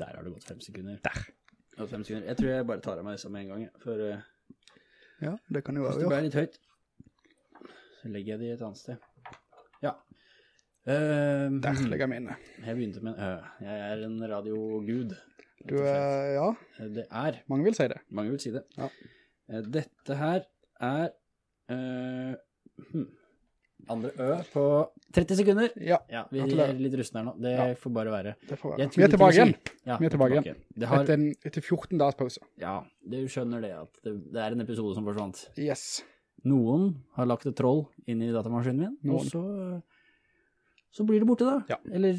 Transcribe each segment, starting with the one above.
Der har det gått fem sekunder. Der. Og fem sekunder. Jeg tror jeg bare tar av meg disse med en gang, jeg, for uh, Ja, det kan jo være, hvis det ble litt høyt, så legger jeg de et annet sted. Ja. Uh, Der legger jeg mine. Jeg begynte med en uh, Jeg er en radiogud. Du, er, ja, Det er, mange vil si det. mange vil si det. Ja. Eh, Dette her er Uh, hm, andre ø på 30 sekunder. Ja, Ja, vi er litt rustne her nå. Det Ja. får bare være. får være. Vi er tilbake igjen. Ja, Vi er tilbake igjen. Har, Etter, en, etter 14 dags pause. ja, du skjønner det at det, det er en episode som forsvant. Yes. Noen har lagt et troll inn i datamaskinen min, og så, så blir det borte da. Ja. Eller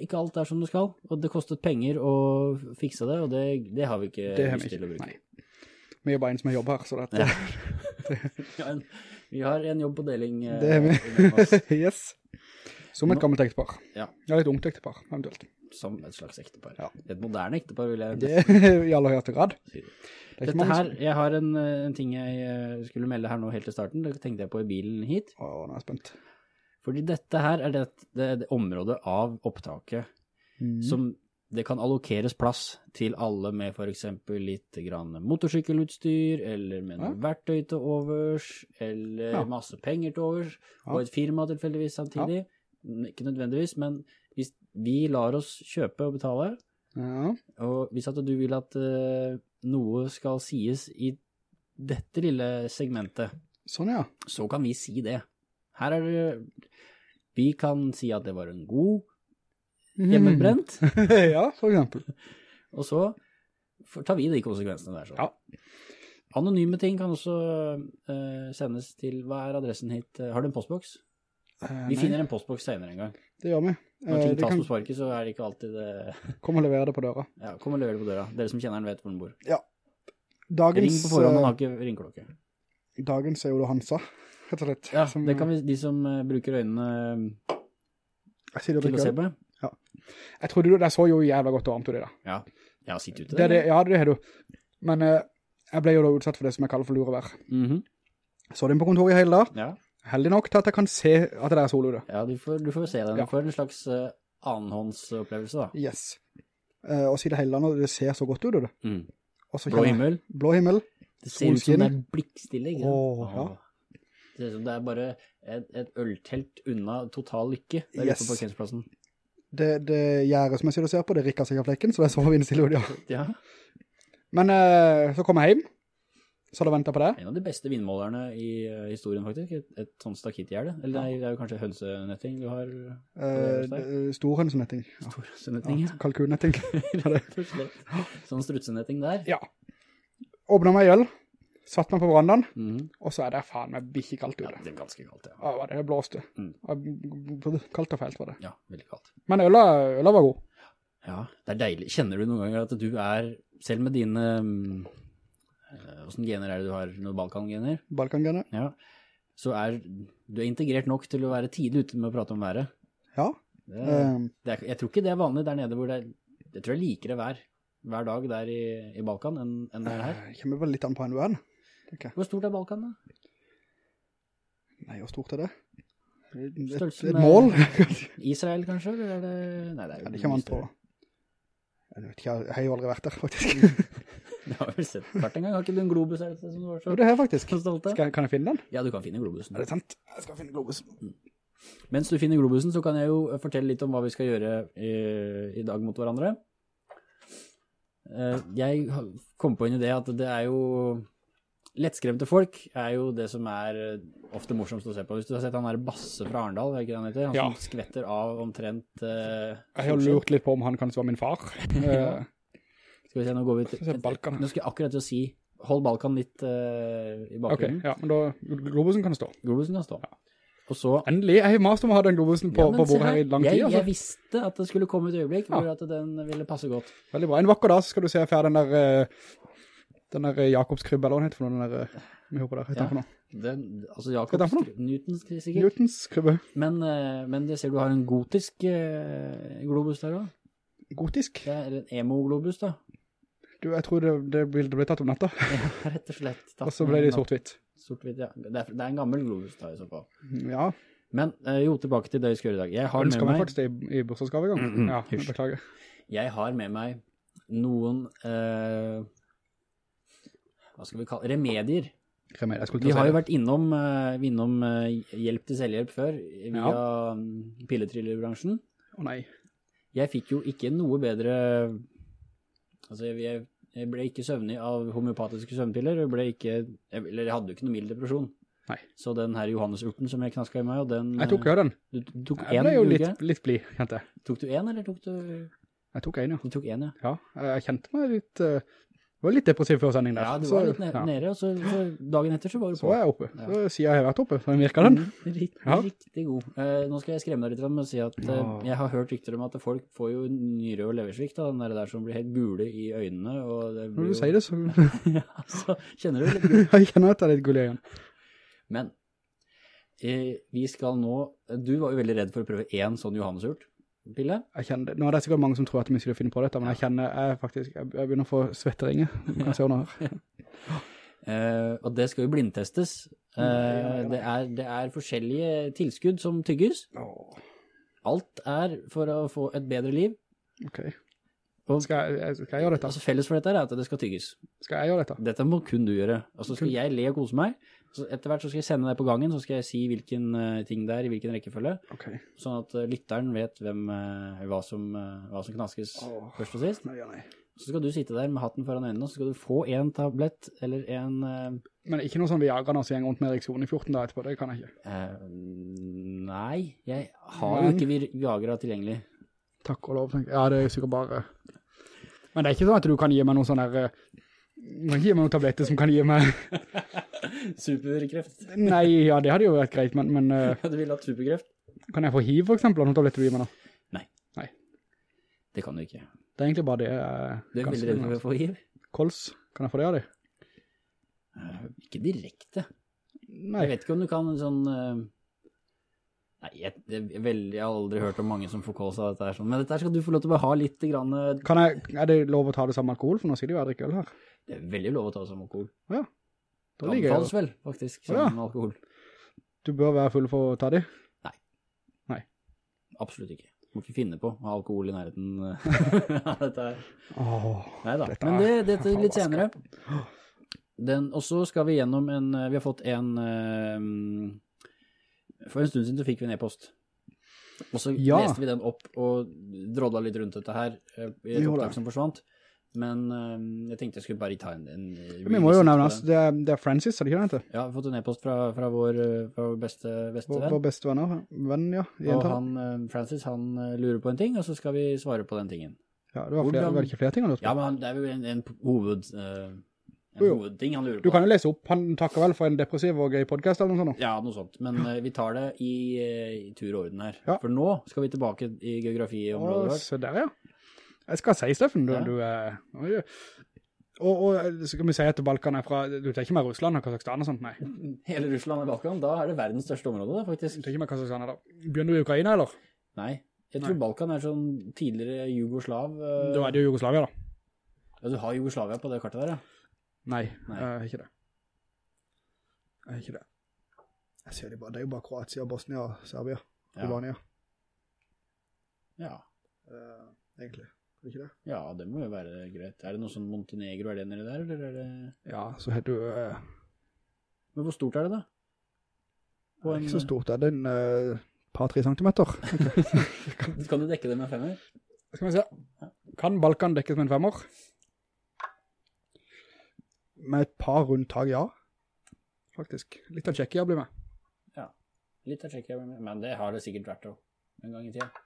ikke alt er som det skal, og det kostet penger å fikse det, og det, det har vi ikke Det har vi lyst til å ikke. bruke. Nei. Vi er bare en som har jobb her, så det, Ja. Vi en- vi har en jobb på deling. eh, det er vi. yes. Som et Nå- gammelt ektepar. Ja. Ja, litt ungt ektepar, eventuelt. Som et slags ektepar. Ja. Et moderne ektepar vil jeg Det i aller høyeste grad. Det Dette her, jeg har en, eh, en ting jeg eh, skulle melde her nå helt til starten, det tenkte jeg på i bilen hit. Å, nå er jeg spent. Fordi dette her er det, det, det området av opptaket mm. som det kan allokeres plass til alle med eksempel litt grann motorsykkelutstyr, eller med noe verktøy til overs, eller Ja. masse penger til overs, Ja. og et firma tilfeldigvis samtidig. Ikke nødvendigvis, men hvis vi lar oss kjøpe og betale, Ja, og hvis at du vil at uh, noe skal sies i dette lille segmentet, sånn ja. så kan vi si det. Her er det Vi kan si at det var en god hjemmebrent, ja, for eksempel. og så tar vi de konsekvensene der. Så. Ja. Anonyme ting kan også uh, sendes til Hva er adressen hit? Eh, Har du en postboks? Eh, Vi nei, finner en postboks senere en gang. Det gjør vi. Når Eh, ting tas kan på sparket, så er det ikke alltid det Kom og levere det på døra. Ja, kom og lever det på døra. Dere som kjenner den, vet hvor den bor. Dagens, Ring på forhånd, eh, har ikke ringklokke. dagens er jo det Hansa, rett og slett. Ja, som, det kan vi, de som uh, bruker øynene uh, til å se drikker. På. Jeg trodde du, det så jo jævla godt og varmt ut i da. Ja, ja sittet ute. Det det, ja, det er du. Men eh, jeg ble jo da utsatt for det som jeg kaller for lurevær. Mhm. Så den på kontoret i hele dag. Ja. Heldig nok til at jeg kan se at det er sol ute. Ja, du får, du får se den. Ja. Du får en slags uh, annenhåndsopplevelse, da. Yes. Uh, og si det hele landet, det ser så godt ut du. Mm. Blå himmel. Blå himmel. Det ser ut som det er blikkstille, ikke sant? Åh, ja. Det ser ut som det er bare et, et øltelt unna total lykke der Yes. ute på parkeringsplassen. Det, det gjæret som jeg sitter og ser på, det rikker seg av flekken, så det er så vindstille ut, ja. Ja. Men uh, så kom jeg hjem, så hadde jeg ventet på det. En av de beste vindmålerne i uh, historien, faktisk. Et, et sånt stakittgjerde. Eller nei, det er jo kanskje hønsenetting du har. Uh, Storhønsenetting. Ja. Storhønsenetting, Ja, ja. kalkunnetting. Rett og slett. Sånn strutsenetting der. Ja. Åpnet meg øl, satt meg på verandaen, mm. og så er det faen meg bikkjekaldt kaldt ute. det er ganske kaldt, ja. Ja, det blåste. Mm. Ja, Kaldt og feilt var det. Ja, veldig kaldt. Men øla, øla var god. Ja, det er deilig. Kjenner du noen ganger at du er, selv med dine, hvordan gener er det du har, noen balkangener? Balkangene. Ja, så er du er integrert nok til å være tidlig ute med å prate om været. Ja. Det, Um, det er, jeg tror ikke det er vanlig der nede hvor det er, jeg tror det liker det vær hver dag der i, i Balkan enn, enn det er her. det kommer vel litt an på en du er, tenker jeg. Hvor stort er Balkan da? Nei, hvor stort er det? Et, et, et mål? Israel kanskje, eller er det... Nei, det er jo Ja, det kommer an på. Jeg vet ikke, jeg har jo aldri vært der, faktisk. det har vel sett hvert en gang, har ikke du en globus her som du var så Jo, det har jeg faktisk. Skal, kan jeg finne den? Ja, du kan finne globusen. Er det sant? Jeg skal finne globusen. Mens du finner globusen, så kan jeg jo fortelle litt om hva vi skal gjøre i, i dag mot hverandre. Eh, Jeg kom på en idé at det er jo Lettskremte folk er jo det som er eh, ofte morsomst å se på. Hvis du har sett han der Basse fra Arendal, er ikke han heter? Han Ja. som skvetter av omtrent uh, Jeg har lurt litt på om han kanskje var min far. ja. Skal vi se, nå går vi til se Balkan. Nå skal jeg akkurat til å si Hold Balkan litt uh, i ok, ja, men da, globusen kan stå. Globusen kan stå. Og så Endelig, jeg har mast om å ha den globusen på, Ja, på bordet her i lang tid. Jeg Altså. visste at det skulle komme et øyeblikk Ja. hvor at den ville passe godt. Veldig bra. En vakker dag skal du se ferdig den der, eh, den der Jakobs krybbe, eller hva heter for noe, den der, eh, vi håper der, heter Ja. den for noe? Den, altså Hva er Jakob for noe? Newtons sikkert. Newtons krybbe. Men, eh, men det ser du har en gotisk eh, globus der også. Gotisk. Det eller en emo-globus da. Du, jeg tror det, det bildet ble tatt om natta, Ja, rett og slett. og så ble det med sort-hvitt. Sort-hvitt, ja. Det er, det er en gammel globus da i så fall. Ja, Men eh, jo, tilbake til det vi skal gjøre i dag. Jeg har ønsker med meg meg, faktisk det i, i bursdagsgave i gang. Mm, -hmm. Ja, hysj. beklager. jeg har med meg noen, eh, hva skal vi kalle, remedier. Remedier, Vi har jo vært innom, eh, innom eh, hjelp til selvhjelp før, via ja. pilletrillerbransjen. Å nei. Jeg fikk jo ikke noe bedre, altså jeg, jeg, jeg ble ikke søvnig av homeopatiske søvnpiller, jeg ble ikke, jeg, eller jeg hadde jo ikke noe mild depresjon. Nei. Så den her Johannesurten som jeg knaska i meg, og den... Jeg tok jo den. Du Du, tok Jeg en, ble jo litt, litt blid, kjente jeg. Tok du en, eller tok du... Jeg tok en, ja. Du tok en, ja. Ja, jeg kjente meg litt, uh, var litt depressiv før sending der. Ja, du så, var litt ne ja. nede, og så, så dagen etter så var du Så var jeg oppe. Ja. Så sier jeg har vært oppe, så virker den. Mm, Riktig, Ja. riktig god. Eh, nå skal jeg skremme deg litt med å si at eh, jeg har hørt rykter om at folk får jo nyre- og leversvikt av den der, der som blir helt gule i øynene. Og det Når du jo... sier det, så ja, så kjenner du litt gul. jeg kjenner at det er litt gullig igjen. Men eh, vi skal nå, du var jo veldig redd for å prøve en sånn Johannesurt-pille. Jeg kjenner det. Nå er det sikkert mange som tror at vi skulle finne på dette, men jeg kjenner, jeg faktisk, jeg, begynner å få svetteringer. Kan se noe her. Uh, og det skal jo blindtestes. Ja. Det, er, det er forskjellige tilskudd som tygges. Alt er for å få et bedre liv. ok. Skal jeg, skal jeg gjøre dette? altså, felles for dette er at det skal tygges. Skal jeg gjøre dette? Dette må kun du gjøre. Altså skal jeg le og kose meg. Så etter hvert så skal jeg sende deg på gangen, så skal jeg si hvilken uh, ting det er, i hvilken rekkefølge, Ok. sånn at uh, lytteren vet hvem, uh, hva, som, hva som knaskes oh, først og sist. Nei, nei. Så skal du sitte der med hatten foran øynene, så skal du få en tablett, eller en... Men ikke noe sånn Viagra når jeg går rundt med ereksjon i 14 dager etterpå, det kan jeg ikke. nei, jeg har jo ikke Vi- Viagra tilgjengelig. Takk og lov, tenker jeg. Ja, det er sikkert bare... Men det er ikke sånn at du kan gi meg noen sånne der... eh, gir ikke gi meg noen tabletter som kan gi meg... Superkreft. Nei, ja, det hadde jo vært greit, men, men uh, Du ville hatt superkreft? kan jeg få hiv for eksempel, av noen tabletter du gir meg nå? Det kan du ikke. Det er egentlig bare det Uh, Du er veldig redd for å få hiv? Kols, kan jeg få det av det? Uh, ikke direkte. Nei, Jeg vet ikke om du kan en sånn Uh, Nei, jeg, veldig, jeg har aldri hørt om mange som får kols av dette her, sånn. men dette skal du få lov til å ha litt grann, eh, kan jeg, er det lov å ta det samme alkohol? For nå sier de jo jeg drikker øl her. Det er veldig lov å ta som alkohol. Da Det ligger jeg anbefales vel, faktisk, som ja. alkohol. Du bør være full for å ta det. Nei. Absolutt ikke. Må ikke finne på å ha alkohol i nærheten eh, av dette her. Åh, Neida, Dette men det, dette litt senere. Den, og så skal vi gjennom en, eh, vi har fått en, eh, for en stund siden så fikk vi en e-post. Og så Ja. leste vi den opp og drådde litt rundt dette her i et opptak som forsvant. Men eh, jeg tenkte jeg skulle bare ta en, en vi må jo nevne oss, det er, det er Francis, er det ikke det han heter? Ja, vi har fått en e-post fra, fra, vår, eh, fra vår beste, beste venn. vår beste venner, venn, ja. Og han, eh, Francis, han lurer på en ting, og så skal vi svare på den tingen. Ja, det var, flere, hvordan- var det ikke flere ting han lurte på? Ja, men det er jo en, en hoved, Uh, en Jo, hovedting han lurer på. Du kan jo lese opp, han takker vel for en depressiv og gøy podcast eller noe sånt. Ja, noe sånt. Men uh, vi tar det i, i tur og orden her. Ja. For nå skal vi tilbake i geografiområdet vårt. se der, ja. Jeg skal si, Steffen, du, Ja. du er... oi, Og, og så kan vi si at Balkan er fra, du tar ikke med Russland og Kazakhstan og sånt, nei. Hele Russland og Balkan, da er det verdens største område, da, Du faktisk. tar ikke med Kazakhstan, da. Begynner du i Ukraina, eller? Nei. Jeg tror Nei. Balkan er sånn tidligere Jugoslav. Uh... Da er det jo Jugoslavia, da. Ja, du har Jugoslavia på det kartet der, ja. Nei, Nei. er ikke det. Er ikke det. Jeg ser det bare, det er jo bare Kroatia, Bosnia, Serbia, Ja. Albania, Ja. eh, egentlig. Er det ikke det? ja, det må jo være greit. Er det noe sånn Montenegro, er det nede der, eller er det... Ja, så heter du... Uh... Men hvor stort er det da? det er ikke så stort, det er en uh, par-tre centimeter. Kan du dekke det med en femmer? Skal vi se. Kan Balkan dekkes med en femmer? Med et par rundt tag, ja. Faktisk. Litt av Tjekkia blir med. Ja, Litt av Tsjekkia, men det har det sikkert vært også, en gang i tiden.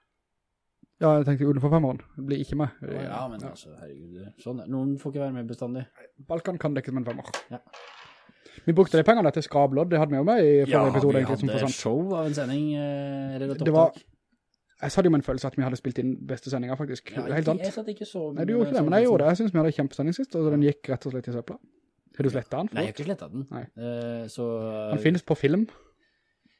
Ja, jeg tenkte utenfor femmeren. Det blir ikke med. Ja, ja, men altså, herregud, sånn. Noen får ikke være med bestandig. Balkan kan dekkes med en femmer. Ja. Vi brukte de pengene til Skablodd, det hadde vi jo med i forrige episode, egentlig, som vi hadde forsvant. show av en sending, eh, eller et Det var- opptak. Jeg hadde jo med en følelse at vi hadde spilt inn beste sendinger, faktisk. Ja, helt sant. Jeg satt ikke så... Nei, du gjorde ikke det, men jeg gjorde det. Jeg synes vi hadde kjempesending sist, og den gikk rett og slett i søpla. Har du slettet den? Nei, jeg har ikke slettet den. Eh, så... Den finnes på film.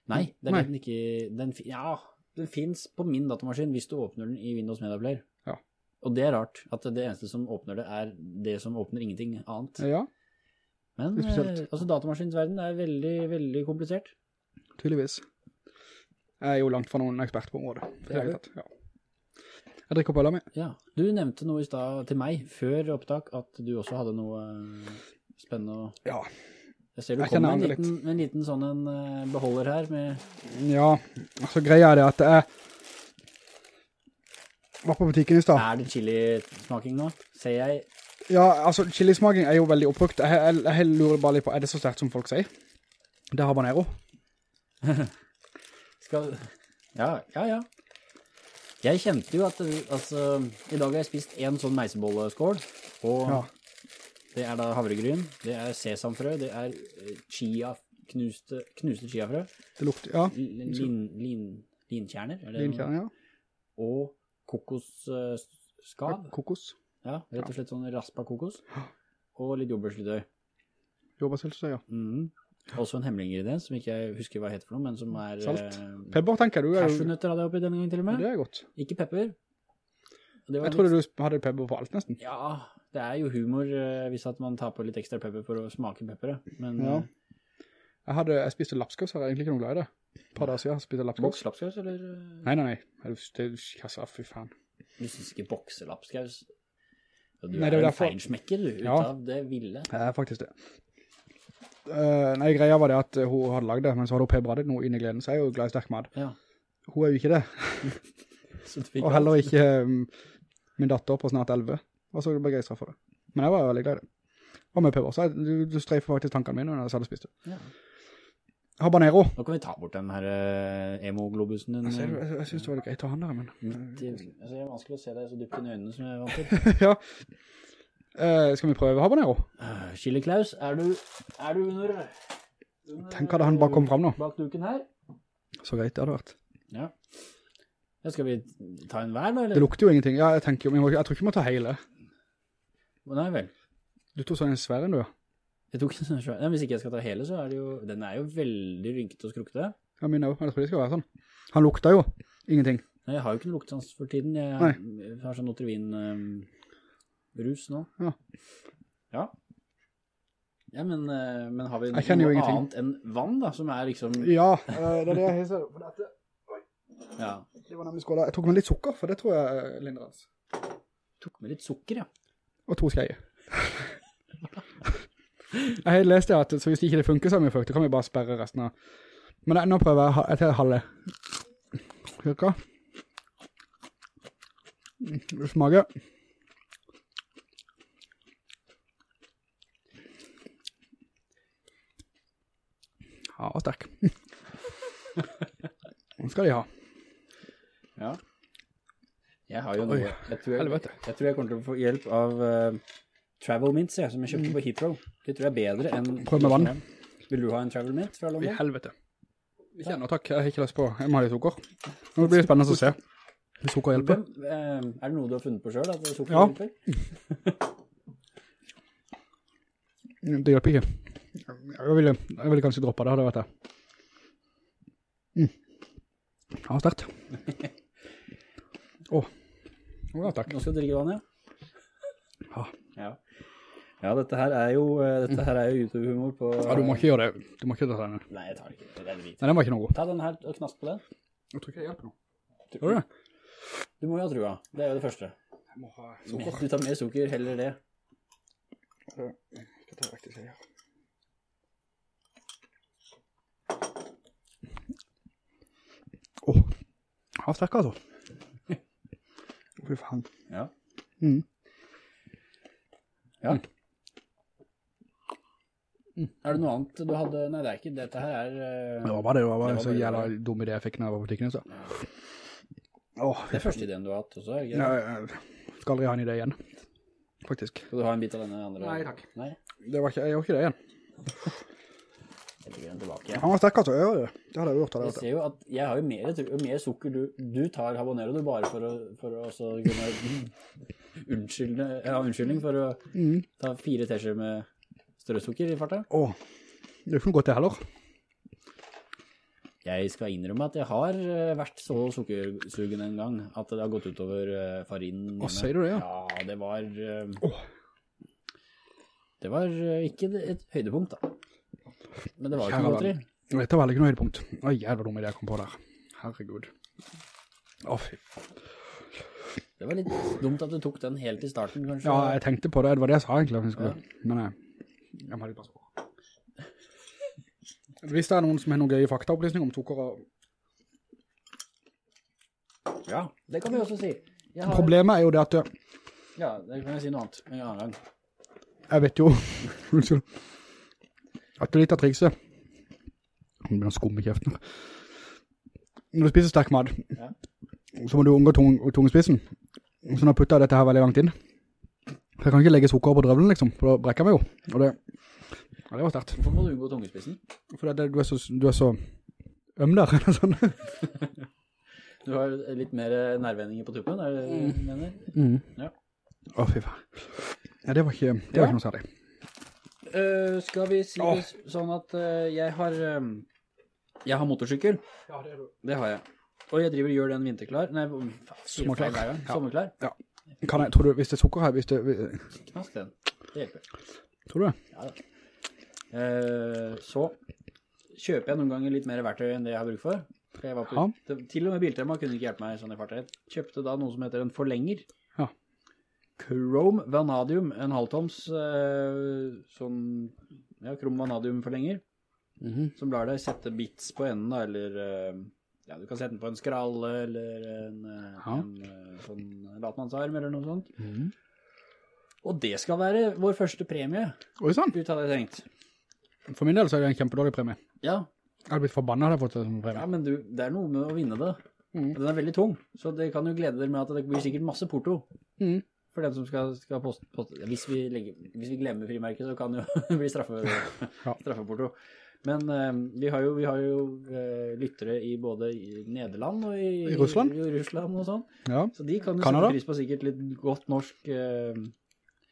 Nei, den, Nei. den ikke... Den, ja, den finnes på min datamaskin hvis du åpner den i Windows Media Player. Ja. Og det er rart, at det eneste som åpner det er det som åpner ingenting annet. Ja, Men eh, altså, datamaskinsverden er veldig, veldig komplisert. tydeligvis. Jeg er jo langt fra noen ekspert på området. Det er Det ja. Jeg drikker opp øla mi. Ja, du nevnte noe i stad til meg, før opptak, at du også hadde noe eh, spennende å... Ja. Jeg ser du Jeg kom med en liten, en liten sånn en eh, beholder her med... Ja, altså greia er det at jeg var på butikken i sted. Er det chili-smaking nå? Ser jeg... Ja, altså chilismaking er jo veldig oppbrukt. Jeg, jeg, jeg lurer bare litt på, er det så sterkt som folk sier? Det er habanero. Skal... Ja, ja, ja. Jeg kjente jo at, altså, i dag har jeg spist en sånn meisebolleskål, og Ja. Det er da havregryn, det er sesamfrø, det er eh, chia, knuste, knuste chiafrø, Det lukter, ja. lin, lin, lin, linkjerner, er det noe? Linkjern, ja. og kokosskav, Kokos. ja, rett og slett sånn raspa kokos, og litt jobberslidøy. Jobberslidøy, ja. Mhm. Også en hemmelig ingrediens, som ikke jeg husker hva heter for noe, men som er... Salt. eh, Pepper, tenker du. er Cashewnøtter hadde jeg oppi denne gangen til og med. Det er godt. Ikke pepper. Jeg trodde litt- du hadde pepper på alt nesten. Ja, det er jo humor eh, hvis at man tar på litt ekstra pepper for å smake pepperet. Men Ja. ja. Jeg, hadde, jeg spiste lapskaus, jeg er egentlig ikke noe glad i det. Et par dager siden spiste lapskaus. bokselapskaus, eller? eh, Nei, nei, nei. Det, det, kassa, fy faen. Du synes ikke? Ja, Du Nei, er er en derfor- feinsmekker, du, ut Ja. av det ville. Er faktisk det. Uh, nei, greia var det at eh, hun hadde lagd det, men så hadde hun pebret det noe inn i gleden, så jeg er jo glad i sterk mad. Ja. Hun er jo ikke det. Og heller ikke um, min datter på snart 11 var så begeistret for det. Men jeg var veldig glad i det. Og med pepper, så jeg, du, du streifer faktisk tankene mine når jeg selv spiste. det. Ja. Habanero. Nå kan vi ta bort den her eh, emo-globusen din. Jeg, jeg, eh, jeg, synes det var litt greit å ha den der, men... midt altså, det er vanskelig å se deg så dypt inn i øynene som jeg er vant til. ja. Eh, skal vi prøve habanero? Uh, Chili Klaus, er du, er du under, under... Tenk hadde han bare kom frem nå. Bak duken her? Så greit det hadde vært. Ja. Skal vi ta en hver da, Det lukter jo ingenting. Ja, jeg tenker jo, jeg tror ikke vi må ta hele. Nei vel. Du tog sånn en svær en du, ja. Jeg tok en sverre. svær. Ja, hvis ikke jeg skal ta hele, så er det jo... Den er jo veldig rynket og skrukkete. Ja, min også, jo. jeg tror det skal være sånn. Han lukter jo ingenting. Nei, Jeg har jo ikke noe luktesans for tiden. Jeg, Nei. jeg har sånn Notrivin-brus nå. Ja. Ja. Ja, men, eh, men har vi noe annet enn vann da, som er liksom... Ja, eh, det er det jeg hisser For dette, Ja. det var nemlig skåla. Jeg tok med litt sukker, for det tror jeg er lindrens. Tok med litt sukker, ja. Og to skeier. jeg har lest det at, så hvis ikke det funker mye folk, så kan vi bare sperre resten av. Men nå prøver jeg et helt halve. Cirka. Det Smaker. Ja, sterk. Den skal de ha. Ja. Jeg har jo Oi, noe... Jeg tror jeg, jeg tror jeg kommer til å få hjelp av uh, Travel Mints, jeg, som jeg kjøpte på Heathrow. Det tror jeg er bedre enn... Prøv med vann. Vil du ha en Travel Mint fra I helvete. Ikke ennå, takk. Jeg har ikke lest på. Jeg må ha litt sukker. Nå blir det spennende å se. Hvis sukker hjelper. Eh, er det noe du har funnet på selv, at sukker Ja. hjelper? Det hjelper ikke. Jeg ville, jeg ville kanskje droppe det, hadde vært det. Mm. Ja, sterkt. Åh. Åh, ja, takk. Nå skal du drikke vann, ja? Ja. Ja. Ja, dette her er jo, eh, dette her er jo YouTube-humor på... Ja, du må ikke gjøre det. Du må ikke ta den. Nei, jeg tar det ikke. Det er det. Nei, den var ikke noe god. Ta den her og knask på den. Jeg tror ikke jeg hjelper noe. Du, Gjør du det? du må jo ha trua. Det er jo det første. Jeg må ha Mer- Du tar mer sukker, heller det. Jeg tar ta riktig seg her. Åh. Sterk altså. Fy faen. Ja. Mm. Ja. Er det noe annet du hadde? Nei, det er ikke, dette her er... eh, Det var bare det, det var bare Det var så jævla dum idé jeg fikk når jeg var på butikken, så. Åh, Det er første ideen du har hatt også, ikke? Ja, jeg skal aldri ha en idé igjen, faktisk. Skal du ha en bit av denne andre? Nei, takk. Nei, Det var ikke, jeg gjør ikke det igjen. Den tilbake. Han var sterk altså, jeg gjør det. Det hadde jeg gjort, hadde Jeg jeg ser jo at jeg har jo mer, jo mer sukker du, du tar habanero du bare for å, for å kunne unnskylde, ja, unnskyldning for å Mm. ta fire tesjer med strøsukker i farta. Åh, det er jo ikke noe godt det heller. Jeg skal innrømme at jeg har eh, vært så sukkersugen en gang at det har gått utover eh, farinen. Å, sier du det, ja? Ja, det var... eh, Åh. Det var ikke et høydepunkt da. Men det var ikke noe godteri. Dette var ikke noe høydepunkt. Å, jævla dum det jeg kom på der. Herregud. Å, fy faen. Det var litt dumt at du tok den helt i starten, kanskje. Ja, jeg tenkte på det, det var det jeg sa egentlig. jeg skulle. Men jeg, jeg må litt passe på. Hvis det er noen som har noen gøye faktaopplysninger om sukker og... Ja, det kan vi også si. Har... Problemet er jo det at Ja, det kan jeg si noe annet en annen gang. jeg vet jo, unnskyld, at det er litt av trikset. Nå blir en skum i kjeften. Når du spiser sterk mat, Ja. så må du unngå tung, tungespissen. Så nå putter jeg dette her veldig langt inn. Så jeg kan ikke legge sukker på drøvlen, liksom, for da brekker jeg meg jo. Og det, ja, det var sterkt. Hvorfor må du unngå tungespissen? Fordi det, du, er så, du er så øm der, eller sånn. Du har litt mer nærvendinger på tuppen, er det det du mener? Mm. Ja. Å, fy faen. Ja, det var ikke, det var ikke noe særlig. Eh, skal vi si det s- sånn at uh, jeg har um, jeg har motorsykkel, Ja, det det har jeg. Og jeg driver og gjør den vinterklar, nei, Sommerklar. Ja. Sommerklar. Ja. Kan jeg, tror du, hvis det er sukker her, hvis det, Knask den. Det hjelper. tror du det? Ja. Eh, så kjøper jeg noen ganger litt mer verktøy enn det jeg har bruk for. For Jeg var på, Ja. til og med Biltema kunne ikke hjelpe meg sånn i farta. Kjøpte da noe som heter en forlenger. Chrome Vanadium, en halvtoms eh, sånn, ja, Chrome Vanadium forlenger, Mhm. som lar deg sette bits på enden da, eller eh, ja, du kan sette den på en skralle, eller en, eh, Ja. en eh, sånn latmannsarm, eller noe sånt. Mhm. Og det skal være vår første premie, Oi, sann. ut av det tenkt. For min del så er det en kjempedårlig premie. Ja, Jeg hadde blitt forbannet hadde jeg fått det som premie. Ja, men du, det er noe med å vinne det. Mm. Den er veldig tung, så det kan jo glede dere med at det blir sikkert masse porto. Mhm. For den som skal, skal poste, poste hvis, vi legger, hvis vi glemmer frimerket, så kan det jo bli straffe, straffeporto. Men uh, vi har jo, vi har jo uh, lyttere i både i Nederland og i, I Russland. i Russland og sånn. Ja. Så de kan jo sette pris på sikkert litt godt norsk uh,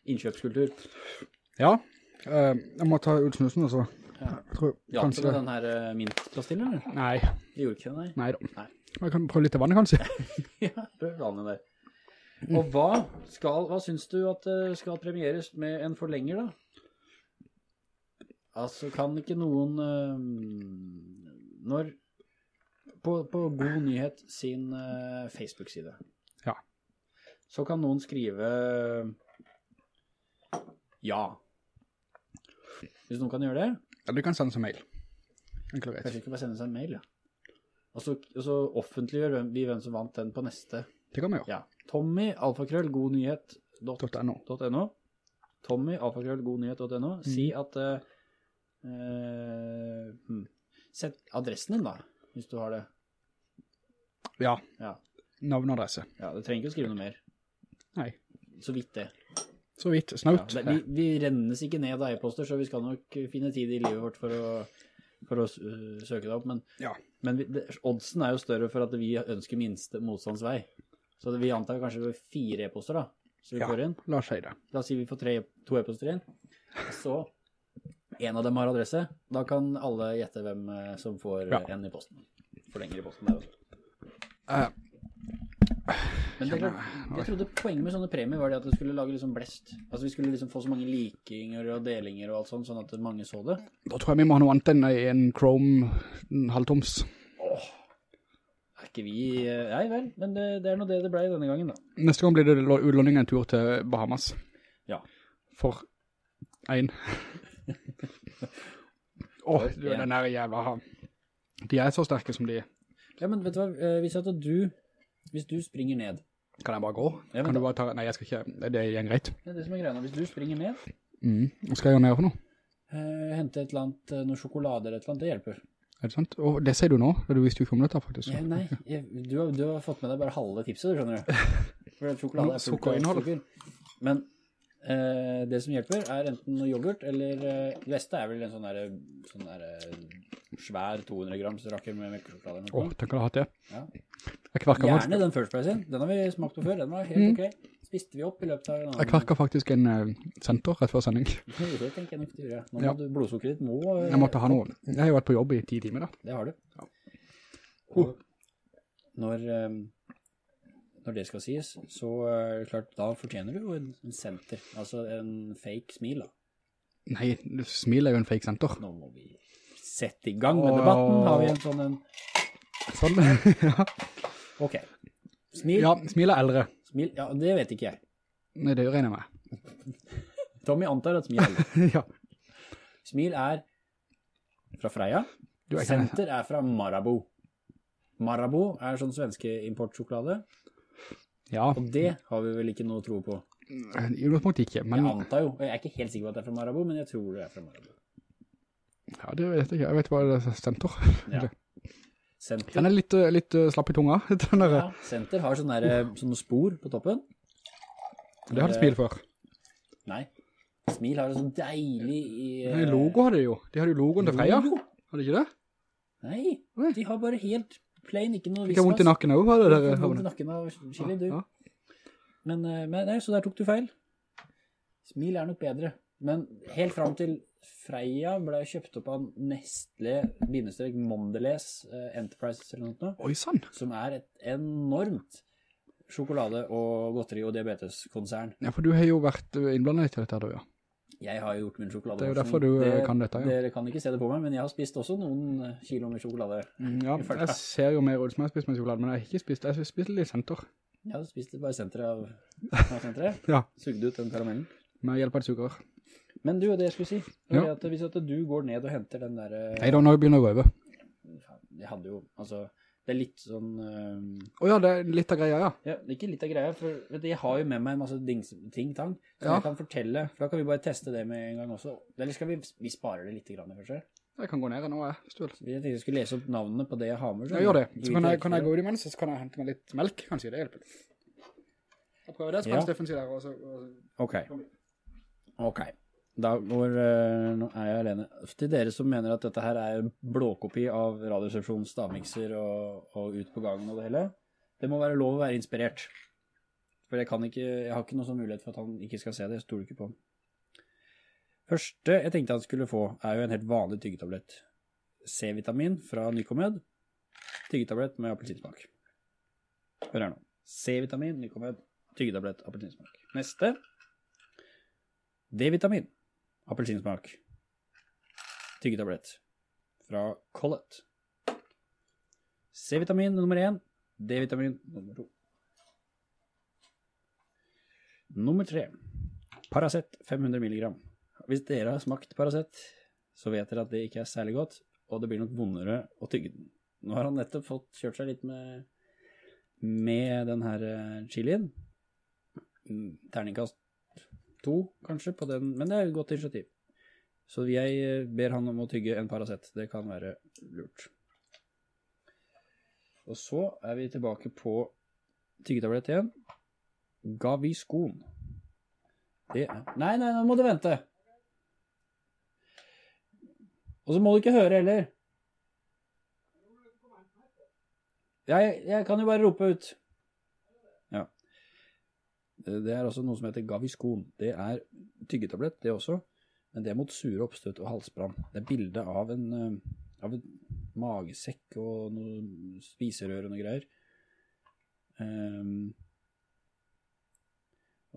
innkjøpskultur. Ja. Jeg må ta ut snusen, altså. Ja. Jeg tror Ja, kanskje med det. den her uh, mintplastillen, eller? Nei, Det gjorde ikke det, nei. nei da. Nei. Jeg kan prøve litt av vannet, kanskje. Ja, prøv vannet der. Og hva skal, hva synes du at det skal premieres med en forlenger da? Altså, kan ikke noen, eh, når, på, på God Nyhet sin eh, Facebook-side, Ja. så kan noen skrive ja. Hvis noen kan gjøre det, Ja, du kan sende seg mail. Enklere. kanskje ikke bare sende seg en mail, ja. Og så, og så offentliggjør vi hvem som vant den på neste Det kan vi gjøre. Ja. Tommy, alfakrøll, godnyhet.no. .no. Tommy, alfakrøll, godnyhet.no. Si at uh, eh, hmm. Sett adressen din, da, hvis du har det. Ja. Ja. Navn og adresse. ja du trenger ikke å skrive noe mer. Nei. Så vidt det. Så vidt. Snaut. Ja, vi, vi rennes ikke ned av e-poster, så vi skal nok finne tid i livet vårt for å, for å uh, søke det opp. Men, Ja. men vi, det, oddsen er jo større for at vi ønsker minste motstandsvei. Så vi antar kanskje fire e-poster, da. Så vi Ja. får inn. La oss si det. Da sier si vi får tre, to e-poster inn. Så en av dem har adresse. Da kan alle gjette hvem eh, som får Ja. eh, en i posten. Forlenger i posten der. også. Uh, Men det jeg trodde poenget med sånne premier var det at det skulle lage liksom blest. Altså vi skulle liksom få så mange likinger og delinger og alt sånt, sånn at mange så det. da tror jeg vi må ha noe annet enn en Chrome en halvtoms. Ikke vi... eh, Nei vel, men det, det er nå det det ble denne gangen da. Neste gang blir det utlåning en tur til Bahamas. Ja. For en. Åh, oh, du, en. den der jævla... De er så sterke som de er. Ja, men vet du hva, eh, hvis at du, hvis du springer ned, Kan jeg bare gå? Ja, kan du bare ta... Nei, jeg skal ikke... Det er igjen greit. det er det som er greia nå, hvis du springer ned, Mm. Hva skal jeg gjøre ned for noe? eh, hente et eller annet, noen sjokolader sjokolade eller et eller annet, det hjelper. Er det sant? Og det sier du nå, du visste jo ikke om dette faktisk. Ja, nei, jeg, du, har, du har fått med deg bare halve tipset, du skjønner du. For sjokolade er fullt av sukker. Men eh, det som hjelper er enten noe yoghurt, eller eh, Vesta er vel en sånn der, sånn der eh, svær 200 grams rakker med melkesjokolade. Åh, oh, tenk å ha hatt det. Ja. Gjerne den First Price sin. Den har vi smakt på før. Den var helt Mm. ok. Spiste vi opp i løpet av en annen... jeg kverker faktisk en uh, senter rett før sending. Det tenker jeg nok du gjør. Nå må Ja. du, blodsukkeret må... eh, Jeg måtte ha noe. Jeg har jo vært på jobb i ti timer da. Det har du. Ja. Og når, eh, når det skal sies, så klart, da fortjener du jo en, en senter, altså en fake smil da. Nei, smil er jo en fake senter. Nå må vi sette i gang med Åh. debatten. Har vi en sånn en... Sånn. ja. Ok. Smil. ja, smil er eldre. Smil, ja, det vet ikke jeg. Nei, det regner jeg med. Tommy antar at Smil er ja. Smil er fra Freia. Er Senter er fra Marabou. Marabou er sånn svenske importsjokolade, Ja, og det har vi vel ikke noe tro på. i utgangspunktet ikke, men Jeg antar jo, og jeg er ikke helt sikker på at det er fra Marabou, men jeg tror det er fra Marabou. ja, det vet jeg ikke. Jeg vet bare det er senter. Ja. Den er litt, eh, litt eh, slapp i tunga. Den ja, Senter har sånne, der, sånne spor på toppen. Det har de Smil før. Nei, Smil har det så deilig i... Uh... Nei, logo har de jo. De har jo logoen til Freia. logo. Har de ikke det? Nei, Nei. de har bare helt plain, ikke noe Fikk Ikke vondt i nakken også, hadde Du der. Ikke vondt i nakken av chili, du. Ja. Men, eh, men nei, så der tok du feil. Smil er nok bedre. Men helt frem til Freia ble kjøpt opp av Nestle, bindestrek Mondelez eh, Enterprises eller noe, sånt, Oi, sann. som er et enormt sjokolade- og godteri- og diabeteskonsern. Ja, for du har jo vært eh, innblandet til i dette, da, ja. Jeg har gjort min sjokolade. Det er jo derfor du, det, kan dette, ja. Dere kan ikke se det på meg, men jeg har spist også noen eh, kilo med sjokolade. Ja, jeg ser jo mer ut som jeg har spist med sjokolade, men jeg har ikke spist, jeg har spist litt senter. Jeg du spist det bare senteret av, av senteret. Ja, Sugde ut den karamellen. med hjelp av sukker. Men du, det jeg skulle si, Ja. at hvis at du går ned og henter den der... eh, da, når jeg begynner å røve. Jeg hadde jo, altså, det er litt sånn... Åja, Å ja, det er litt av greia, ja. ja, det er ikke litt av greia, for vet du, jeg har jo med meg en masse dings, ting, tang, som Ja. jeg kan fortelle, for da kan vi bare teste det med en gang også. Eller skal vi, vi sparer det litt grann, kanskje? Jeg kan gå ned nå, jeg, hvis du vil. Jeg tenkte jeg skulle lese opp navnene på det jeg har med. Jeg gjør det. Så kan jeg, kan jeg gå ut imens, så kan jeg hente meg litt melk, kanskje, det hjelper. Jeg prøver det, så kan Ja. Steffen si der, og så... Og... Ok. Ok. Da går, eh, nå er jeg alene. Til dere som mener at dette her er blåkopi av radioresepsjonens stavmikser og, og ut på gangen og det hele, det må være lov å være inspirert. For jeg kan ikke, jeg har ikke noen sånn mulighet for at han ikke skal se det, jeg stoler ikke på ham. Første jeg tenkte han skulle få, er jo en helt vanlig tyggetablett. C-vitamin fra Nycomed. Tyggetablett med appelsinsmak. Hør her nå. C-vitamin, Nycomed, tyggetablett, appelsinsmak. Neste. D-vitamin, appelsinsmak. Tyggetablett fra Collet. C-vitamin nummer 1, D-vitamin nummer 2. Nummer 3. Paracet 500 milligram. Hvis dere har smakt Paracet, så vet dere at det ikke er særlig godt, og det blir nok vondere å tygge den. Nå har han nettopp fått kjørt seg litt med, med den her eh, chilien. Mm, Terningkast to, kanskje, på den, men det er et godt initiativ. Så jeg eh, ber han om å tygge en Paracet. Det kan være lurt. Og så er vi tilbake på tyggetablett igjen. Gaviscon. Det er... Nei, nei, nå må du vente. Og så må du ikke høre heller. Jeg, jeg kan jo bare rope ut. Ja. Det er også noe som heter Gaviscon. Det er tyggetablett, det også. Men det er mot sure oppstøt og halsbrann. Det er bilde av en, eh, av en magesekk og noe spiserør og noe greier. Um,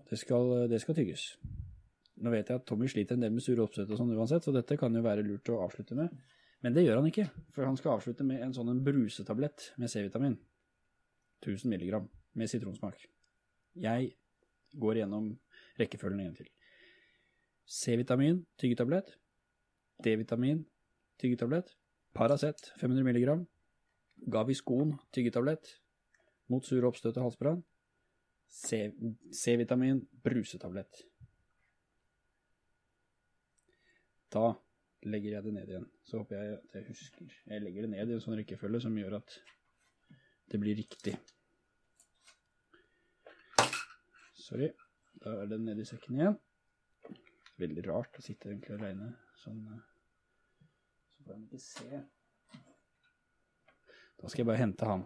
det skal, det skal tygges. Nå vet jeg at Tommy sliter en del med sure oppstøt og sånn uansett, så dette kan jo være lurt å avslutte med. Men det gjør han ikke, for han skal avslutte med en sånn brusetablett med C-vitamin. 1000 milligram med sitronsmak. Jeg går gjennom rekkefølgen en til. C-vitamin, tyggetablett. D-vitamin, tyggetablett. Paracet, 500 mg. Gaviscon, tyggetablett. Mot sur oppstøt og halsbrann. C-vitamin, brusetablett. Da legger jeg det ned igjen. Så håper jeg at jeg husker. Jeg legger det ned i en sånn rekkefølge som gjør at det blir riktig. Sorry. Da er den nede i sekken igjen. Veldig rart å sitte egentlig alene sånn. eh, Så får han ikke se. Da skal jeg bare hente han.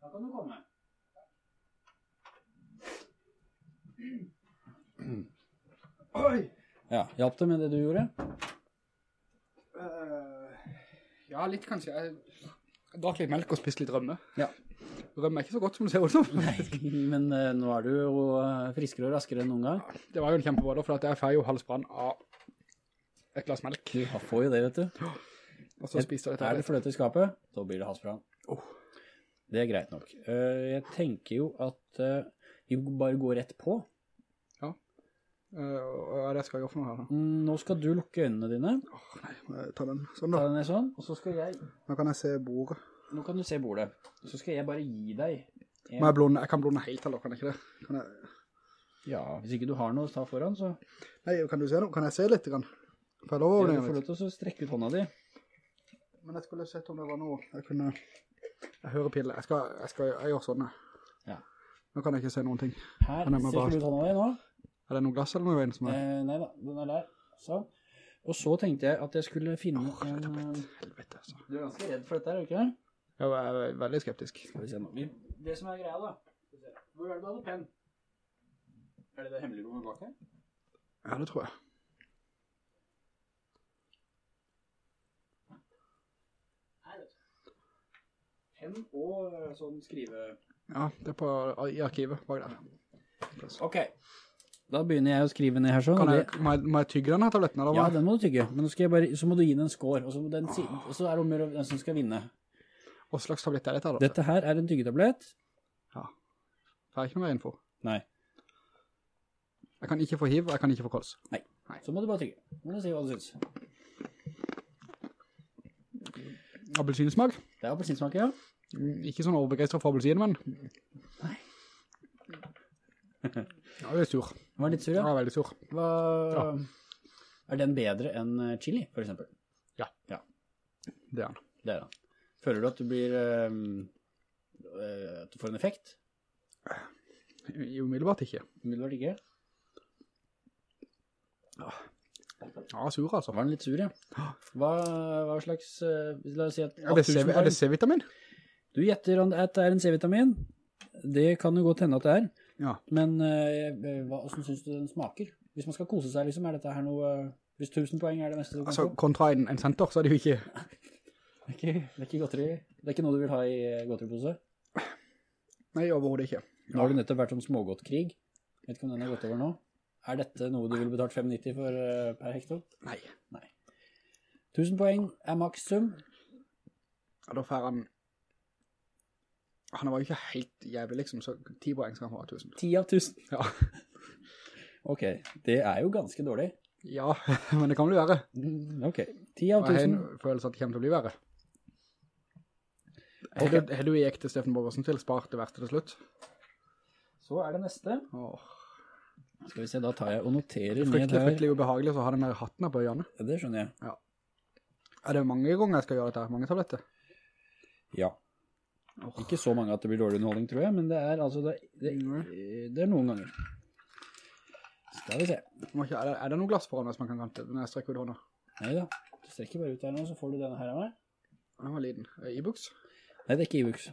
Da kan du komme. Oi! Ja, hjalp det med det du gjorde? Uh, ja, litt kanskje. Jeg, jeg drakk litt melk og spiste litt rømme. Ja. Rømme er ikke så godt som det ser ut som. Nei, men uh, nå er du jo eh, friskere og raskere enn noen gang. Det var jo en kjempebåder, for jeg feir jo halsbrann av et glass melk. Du får jo det, vet du. Og så spiser jeg dette Er det fløte i skapet, da blir det halsbrann. det er greit nok. Uh, jeg tenker jo at uh, vi bare går rett på. Uh, hva er det jeg skal gjøre for noe her da? Mm, Nå skal du lukke øynene dine, Åh, nei, må jeg ta den sånn da. ta den ned sånn, og så skal jeg, Nå kan jeg se bordet. Nå kan du se bordet. Så skal jeg bare gi deg en, jeg blonde? Jeg kan blonde helt eller kan jeg ikke det? Kan jeg... ja, hvis ikke du har noe å ta foran, så Nei, kan du se noe? Kan jeg se litt? Kan? Får jeg lov å ordne du får lov til å strekke ut hånda di. Men jeg skulle sett om det var noe. Jeg kunne... Jeg hører pille. Jeg skal, jeg skal jeg gjør sånn. Ja. Nå kan jeg ikke se noen ting. Her, ser strekker du ut hånda di nå. Er det noe glass eller noe veien som er? Eh, nei da, den er der. Sånn. Og så tenkte jeg at jeg skulle finne en... eh, Helvete, altså. Du er ganske redd for dette er du ikke? Jeg er veldig skeptisk. Skal vi se nå. Det som er greia da. Skal vi se. Hvor er det du hadde penn? Er det det hemmelige rommet bak her? Ja, det tror jeg. Her, vet du. Penn og eh, sånn skrive... Ja, det er på, i arkivet bak der. Ok. Da begynner jeg å skrive ned her sånn. Kan jeg, må, jeg, må jeg tygge denne tabletten, eller Ja, den må du tygge. Men skal bare, så må du gi den en skår, og så, den, og så er det om den som skal vinne. Hva slags tablett er dette da? Dette her er en tyggetablett. Får jeg ikke noe mer info? Nei. Jeg kan ikke få hiv, og jeg kan ikke få kols. Nei. Så må du bare tygge. Må du si hva du synes. Appelsinsmak? Det er appelsinsmak, ja. Mm, Ikke sånn overbegeistret for appelsin, men... Nei. Ja, det er sur. Den var litt sur, Ja, ja. veldig sur. Hva... Er den bedre enn chili, for eksempel? Ja. ja. Det er den. Det er den. Føler du at du blir... ehm, eh, at du får en effekt? Umiddelbart ikke. Umiddelbart ikke. Ja, sur altså. Var den litt sur, ja. Hva, hva slags... eh, la oss si at... Er det, C, er det C-vitamin? Du gjetter at det er en C-vitamin. Det kan jo godt hende at det er. Ja. Men eh, hva, hvordan synes du den smaker? Hvis man skal kose seg, liksom, er dette her noe... eh, Hvis 1000 poeng er det meste du kan Altså, få? kontra en, en senter, så er det jo ikke... Det er ikke, det er ikke godteri. Det er ikke noe du vil ha i eh, godteripose. Nei, overhovedet ikke. Nå har du nettopp vært om smågodtkrig. Vet ikke om den har gått over nå. Er dette noe du ville betalt 5,90 for eh, per hekto? Nei. 1000 poeng er makssum. Ja, da får han... Han var jo ikke helt jævlig, liksom, så 10 poeng skal han av 1000. 10 av 1000. Ja. Ok, det er jo ganske dårlig. Ja, men det kan bli verre. Mm, Ok, 10 av 1000. jeg har en følelse at det kommer til å bli verre. Har du, har du gikk til Steffen Borgersen til spart det verste til slutt? Så er det neste. Åh, Skal vi se, da tar jeg og noterer ned fryktelig, her. fryktelig ubehagelig så har den der hatten her på øynene. Ja, det skjønner jeg. Er det mange ganger jeg skal gjøre dette? her? Mange tabletter? Ja. Ikke så mange at det blir dårlig underholdning, tror jeg, men det er altså, det, det, det er noen ganger. Skal vi se. Ikke- Er det, er det noe glass foran hvis man kan kante når jeg strekker ut hånda? Neida, du strekker bare ut her nå, så får du denne her av meg. Den var liten. Eh, E-books? Nei, det er ikke Ibux.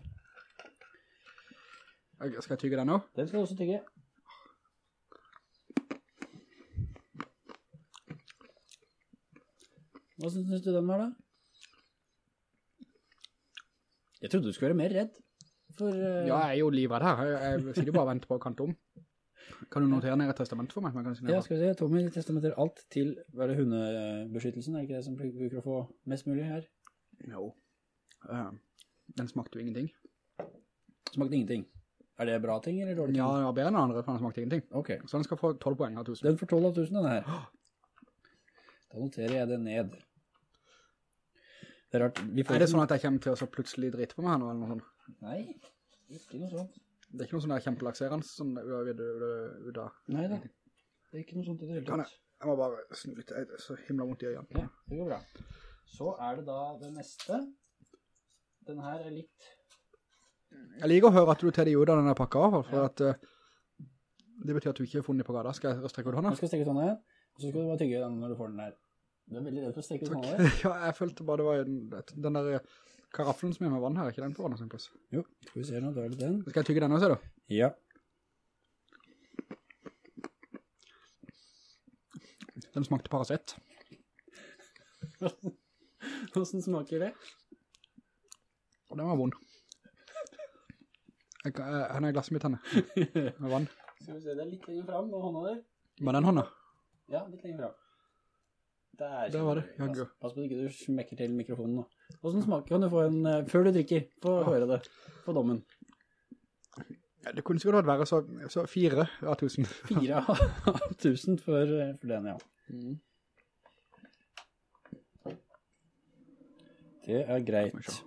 Jeg- Skal jeg tygge den nå? Den skal du også tygge. Hva synes du den var da? Jeg trodde du skulle være mer redd. For, eh, Ja, jeg er jo livet her. Jeg, jeg sitter jo bare og venter på å kante om. Kan du notere ned et testament for meg? kan signere Ja, skal vi se, Tommy testamenterer alt til hva er det hundebeskyttelsen, er det ikke det som bruker å få mest mulig her? Jo. Eh, den smakte jo ingenting. Smakte ingenting. Er det bra ting eller dårlig ting? Ja, var bedre enn andre, for den smakte ingenting. Ok, Så den skal få 12 poeng av 1000. den får 12 av 1000 denne her. Da noterer jeg det ned. Det er rart, vi får Er det sånn at jeg kommer til å så plutselig drite på meg her nå, eller noe sånt? Nei, ikke noe sånt. Det er ikke noe sånn der kjempelakserende sånn av. Nei da, det er ikke noe sånt i det hele tatt. jeg må bare snu litt, så himla vondt i øynene. Ja, det går bra. Så er det da det neste. Den her er litt... Jeg liker å høre at du tar de ut av denne pakka, for ja. at uh, det betyr at du ikke har funnet på gata. Skal jeg strekke ut hånda? Skal strekke ut hånda og så skal du bare tygge den når du får den her. Du er veldig redd for å strekke ut hånda der. ja, jeg følte bare det var en, den der eh, karaffelen som er med vann her, er ikke den på hånda sin plass? Jo, skal vi se nå, da er det den. Skal jeg tygge den også, da? Ja. Den smakte Paracet. Hvordan smaker det? Og den var vond. Jeg, jeg, henne her er glasset mitt henne, med vann. Skal vi se, det er litt lenger frem med hånda der. Med den hånda. Ja, litt lenger frem. Der, Der var det, jaggu. Pass, pass på at ikke du smekker til mikrofonen nå. Hvordan smaker kan du få en, eh, før du drikker, få høre det på dommen. Ja, Det kunne sikkert vært så, så fire av tusen. Fire av tusen for, eh, for den, ja. Det er greit.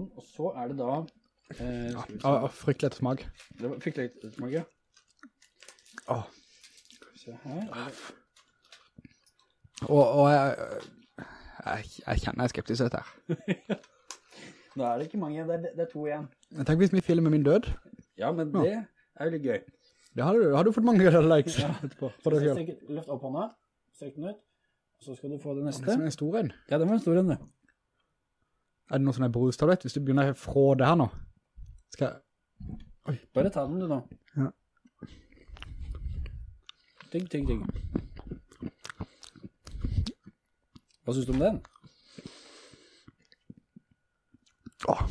Sånn, og så er det da... Eh, Ja, av fryktelig etter smak. Det var, fryktelig et smag ja. Åh. Se her. er det- Og, og jeg, jeg, jeg kjenner jeg er skeptisk til dette her. Nå er det ikke mange, det er, det er to igjen. Jeg tenker hvis vi filmer min død, Ja, men det er jo litt gøy. det har du, har du fått mange likes Ja. etterpå. Løft opp hånda, strekk den ut, så skal du få det Det neste. Det er en stor en. Ja, den var en stor en, det. Er det noe sånn en brustablett? Hvis du begynner fra det her nå, skal jeg... Oi. Bare ta den du nå. Ja. Ting, ting, ting Hva synes du om den? Åh.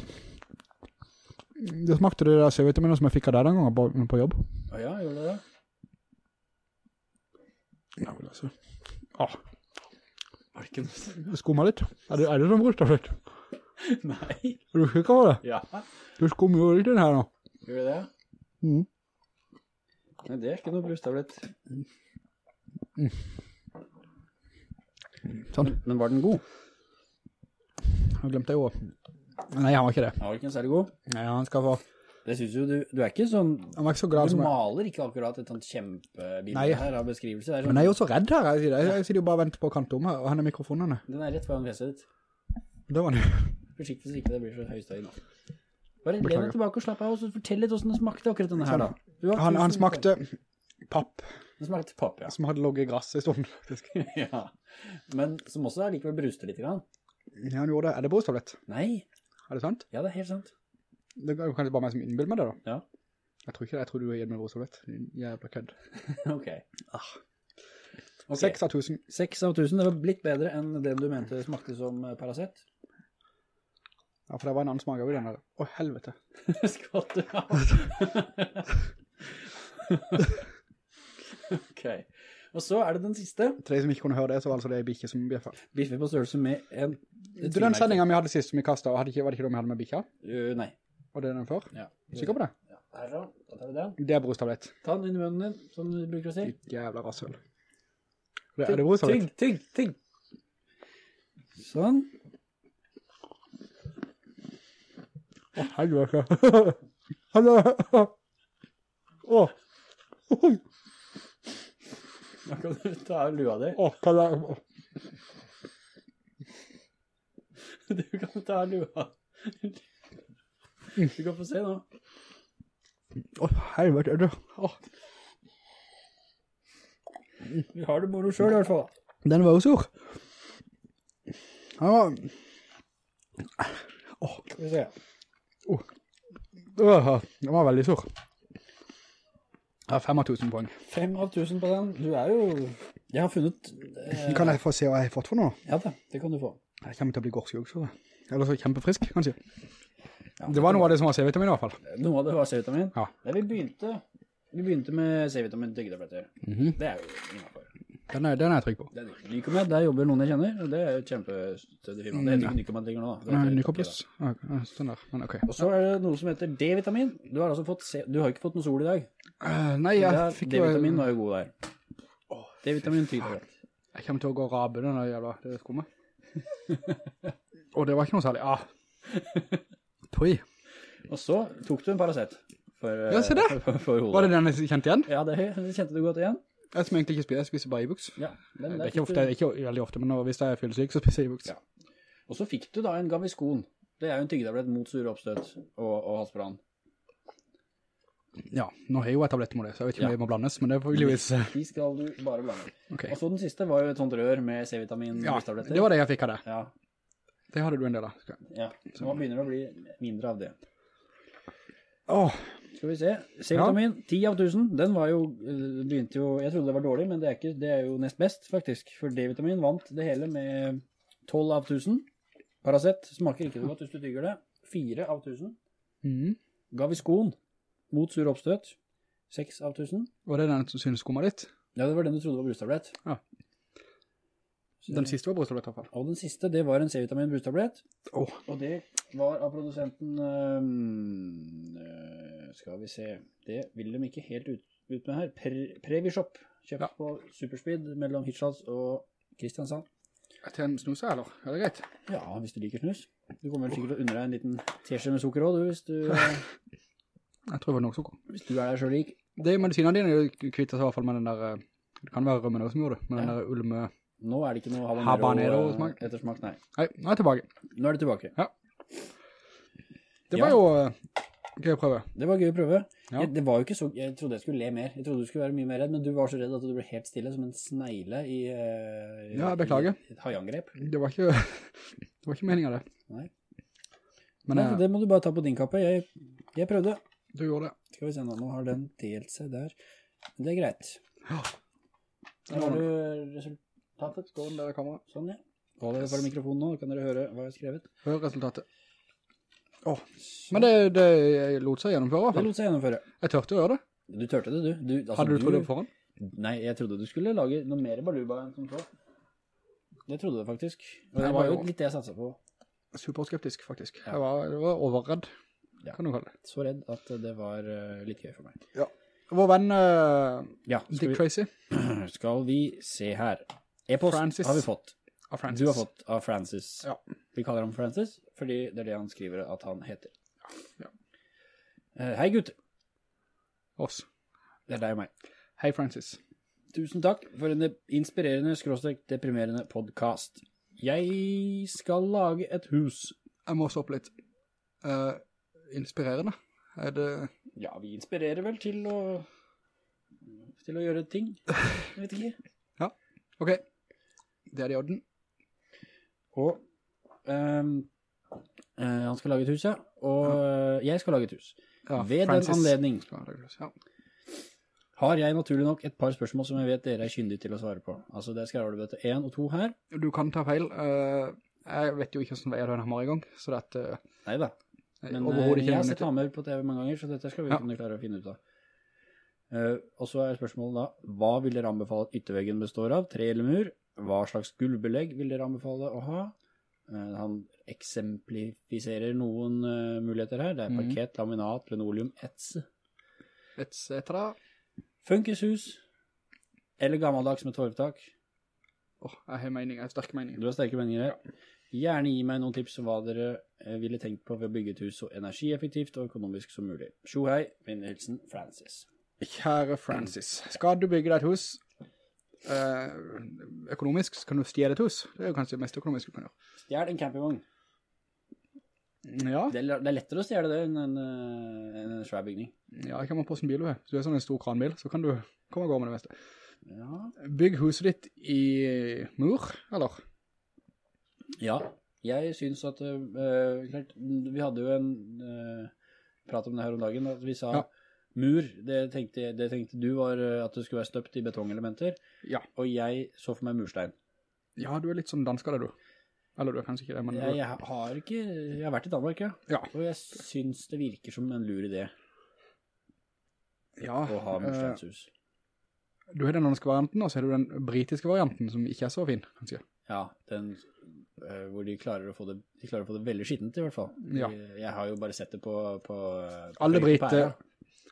Det smakte det der C-vitaminer som jeg fikk av deg den gangen på, på jobb. Å ja, gjorde det det? Ja, vel altså. Åh, noe? det skummer litt. Er det, er det noen brustablett? Nei. Er du sikker på det? Ja, Du skummer jo litt den her nå. gjør det det? Mhm. Nei, det er ikke noe brustablett. Sånn. Men var den god? Jeg glemte jo. Nei, han var ikke det. Han var ikke særlig god. Nei, han skal få... Det synes jo du, du er ikke sånn, Han var ikke så glad du som jeg. maler ikke akkurat et sånt kjempebilde her av beskrivelse. Sånn, Men jeg er jo så redd her. Jeg, det. jeg sitter jo bare og venter på å om her, og han er mikrofonene. Den er rett foran fjeset ditt. Det var det. Forsiktig så ikke det blir så høystøy nå. Bare len deg tilbake og slapp av, og så fortell litt hvordan det smakte akkurat denne her da. Han, han smakte papp, Den smakte papp, ja. som hadde logget i grass i stunden, faktisk. ja. Men som også likevel bruste litt grann. Ja, han gjorde det. Er det brustablett? Nei, Er det sant? ja det er helt sant. Det er kanskje bare meg som innbild med det da. Ja. Jeg tror ikke det. Jeg tror du er gitt med brustablett. Jævla kødd. ok. Ah. Okay. 6 av 1000. 6 av 1000, det var blitt bedre enn det du mente smakte som parasett. Paracet. Ja, for det var en annen smak av den der. Å, helvete. Skvatt du av? ok. Og så er det den siste. Til de som ikke kunne høre det, så var altså det bikkje som bjeffa. Biffet på størrelse med en... Du, den sendingen vi hadde sist som vi kastet, var det ikke det vi hadde med bikkja? Uh, nei. Og det er den før? Ja. Sikker på det? Ja, her da, Da tar vi den. Det er brostablett. Ta den inn i munnen din, som du bruker å si. Ditt jævla rasshøl. Det, er det brostablett? Tygg, tygg, tygg. Sånn. Å, helvete. Hallo. Å, Da kan du ta av lua di. å, kan jeg... Du kan ta av lua. Du kan få se nå. Å, helvete. er det- Å, Vi har det moro selv i hvert fall. den var jo sur. Han var... Skal vi se. Øh, Den var veldig sur. av 5000 poeng. Fem av tusen på den. Du er jo... Jeg har funnet... Eh, Kan jeg få se hva jeg har fått for noe? Ja det, det kan du få. Jeg kommer til å bli så det. Eller så kjempefrisk, kanskje. Ja, Det var noe av det som var C-vitamin i hvert fall. Noe av det var C-vitamin. Ja. Nei, vi begynte... Vi begynte med C-vitamin til mm -hmm. Det er jo innenfor. Den er, den er jeg trygg på. Det er Nycomed, der jobber noen jeg kjenner, og det er jo et kjempestødig firma. Det heter ikke Nycomed lenger nå. Nei, Nykoplus. Ja, Sånn der, men ok. Og så er det noe som heter D-vitamin. Du har altså fått C... Du har ikke fått noe sol i dag. Uh, nei, jeg fikk jo... D-vitamin var jo god der. D-vitamin tyggetabletter. Jeg kommer til å gå og rabe den jævla det skummet. Og det var ikke noe særlig. Ah. Tøy. Og så tok du en Paracet. For, eh, Ja, se det. For, for for Var det den jeg kjente igjen? Ja, det, det kjente du godt igjen. Jeg som egentlig ikke spiser, jeg spiser bare Ibux. Ja, men Det er ikke ofte, ikke veldig ofte, men hvis jeg er fyllesyk, så spiser jeg Ibux. Ja. Og så fikk du da en gaviskon. Det er jo en tyggetablett mot sure oppstøt og, og halsbrann. Ja, nå har jeg jo et tablett med det, så jeg vet ikke om Ja. det må blandes, men det får vi jo. De skal du bare blande. Okay. Og så den siste var jo et sånt rør med C-vitamin Ja, det var det jeg fikk av det. Ja, Det hadde du en del av. Ja. Nå begynner det å bli mindre av det. Åh, Skal vi se. C-vitamin, 10 av 1000. Den var jo, eh, begynte jo, jeg trodde det var dårlig, men det er, ikke, det er jo nest best, faktisk. For D-vitamin vant det hele med 12 av 1000. Paracet smaker ikke så godt hvis du tygger det. 4 av 1000. Mm. Gaviscon mot sur oppstøt. 6 av 1000. Var det den som synes skummet ditt? Ja, det var den du trodde var brustablett. Ja. Den siste var brustablett i hvert fall. Og den siste, det var en C-vitamin brustablett. Åh, Og det var av produsenten øh, Skal vi se Det vil de ikke helt ut, ut med her. Pre Previshop. Kjøpt Ja. på Superspeed mellom Hirtshals og Kristiansand. til en snus, eller? Er det greit? Ja, hvis du liker snus. Du kommer vel sikkert til å unne deg en liten teskje med sukker også, du, hvis du, Jeg tror det var nok sukker. hvis du er der så lik. Det er medisinene dine kvittet i hvert fall med den der, eh, det kan være rømmen også som gjorde det, med den Ja. der ulme... Nå er det ikke noe habanero, Habanero øh, smak. ettersmak, nei. Nei, nå er jeg tilbake. Nå er det tilbake. Det Ja. var jo eh, gøy å prøve. Det var gøy å prøve. Ja. Jeg, det var jo ikke så, jeg trodde jeg skulle le mer. Jeg trodde du skulle være mye mer redd, men du var så redd at du ble helt stille som en snegle i, øh, Ja, jeg beklager. i et haiangrep. Det var ikke, det var ikke meningen det. Nei. Men Nei, jeg, det må du bare ta på din kappe. Jeg, jeg prøvde. du gjorde det. Skal vi se nå, nå har den delt seg der. Men Det er greit. Ja. Der har du resultatet. Skål, der er kamera. Sånn, ja. Hold dere for mikrofonen nå, kan dere høre hva jeg har skrevet. Hør resultatet. Åh, men det, det lot seg gjennomføre Det lot seg gjennomføre. Jeg tørte å gjøre det. Du tørte det, du. du altså, Hadde du trodd det på forhånd? Nei, jeg trodde du skulle lage noe mer baluba enn som så. Det trodde du faktisk. Og det var jo litt det jeg satset på. Superskeptisk, faktisk. Ja. Jeg var, jeg var overredd, Ja. kan du kalle det. Så redd at det var eh, litt gøy for meg. Vår venn uh, Ja, Dick vi, Tracy skal vi se her. E-post har vi fått. Av Francis. Du har fått av Francis. Ja. Vi kaller ham Francis, fordi det er det han skriver at han heter. Ja. Eh, Hei gutter, Oss. det er deg og meg. Hei, Francis. Tusen takk for en inspirerende, skråstrek deprimerende podcast. Jeg skal lage et hus. Jeg må stoppe litt. Eh, inspirerende. Er det... Ja, vi inspirerer vel til å, til å gjøre ting. Jeg vet ikke. Ok. Det er i orden. Og um, uh, han skal lage et hus, ja. Og eh, jeg skal lage et hus. Ja, Ved Francis den anledning Ja. har jeg naturlig nok et par spørsmål som jeg vet dere er kyndige til å svare på. Altså, det skal jeg til 1 og 2 her. Du kan ta feil. Uh, jeg vet jo ikke hvordan veier den hammer i gang, så det er uh, Neida. Men jeg har sett hammer på TV mange ganger, så dette skal vi Ja. kunne klare å finne ut av. Uh, og så er spørsmålet da, hva vil dere anbefale at ytterveggen består av? Tre eller mur? Hva slags gulvbelegg vil dere anbefale å ha? Eh, han eksemplifiserer noen eh, muligheter her. Det er Mhm. parkett, laminat, linoleum, etse. Etse etter da. Funkishus, eller gammeldags med torvtak. Åh, jeg har mening, jeg har sterke meninger. Du har sterke meninger her. Gjerne gi meg noen tips om hva dere eh, ville tenkt på ved å bygge et hus så energieffektivt og økonomisk som mulig. Sjo hei, min hilsen Francis. Kjære Francis, skal du bygge deg et hus økonomisk, så kan du stjele et hus. Det er jo kanskje det mest økonomiske du kan gjøre. Stjel en campingvogn. Ja, Det er, det er lettere å stjele det enn en, en, en svær bygning. ja, jeg kan man på sin bil du er. Hvis du har sånn en stor kranbil, så kan du komme og gå med det meste. Ja. Bygg huset ditt i mur, eller? ja. Jeg synes at, uh, klart, vi hadde jo en uh, prat om det her om dagen, at vi sa Ja. Mur, det tenkte, det tenkte du var eh, at det skulle være støpt i betongelementer, Ja. og jeg så for meg murstein. Ja, du er litt sånn dansker, det du. Eller du er kanskje ikke det, men Jeg, jeg har ikke, jeg har vært i Danmark, ja. ja. Og jeg synes det virker som en lur idé ja å ha eh, mursteinshus. du har den danske varianten, og så har du den britiske varianten, som ikke er så fin, kanskje. Ja, den eh, hvor de klarer det, de klarer å få det veldig skittent i hvert fall. Ja. Jeg, jeg har jo bare sett det på, på, på Alle brite... briter.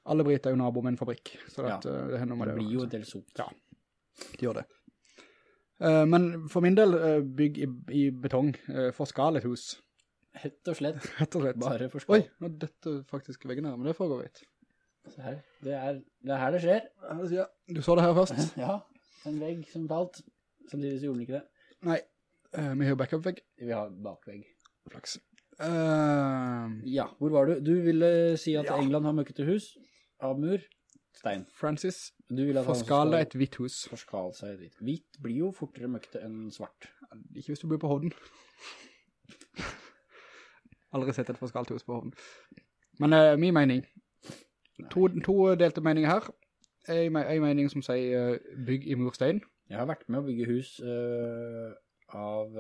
Alle briter er jo nabo med en fabrikk, så det, Ja. eh, det Det det. blir jo en del sot. Ja. De gjør det. Uh, men for min del, uh, bygg i, i betong, uh, for skal et hus, Hett og slett, Hett og slett. bare for Oi, nå dette faktisk veggen her, men det foregår vidt. Se her. Det er, det er her det skjer. Du så det her først? Ja, en vegg som falt. Samtidig så gjorde den ikke det. Nei, vi har backup-vegg. Vi har bakvegg. Flaks. Uh, Ja, hvor var du? Du ville si at Ja. England har møkkete hus av mur. Stein. Francis, Du vil at Forskal for skal skal et hvitt hus. forskale seg et hvitt. Hvitt blir jo fortere møkte enn svart. Ikke hvis du bor på Hovden. Aldri sett et forskalt hus på Hovden. Men uh, min mening, to, to delte meninger her. En, en mening som sier uh, bygg i murstein. Jeg har vært med å bygge hus uh, av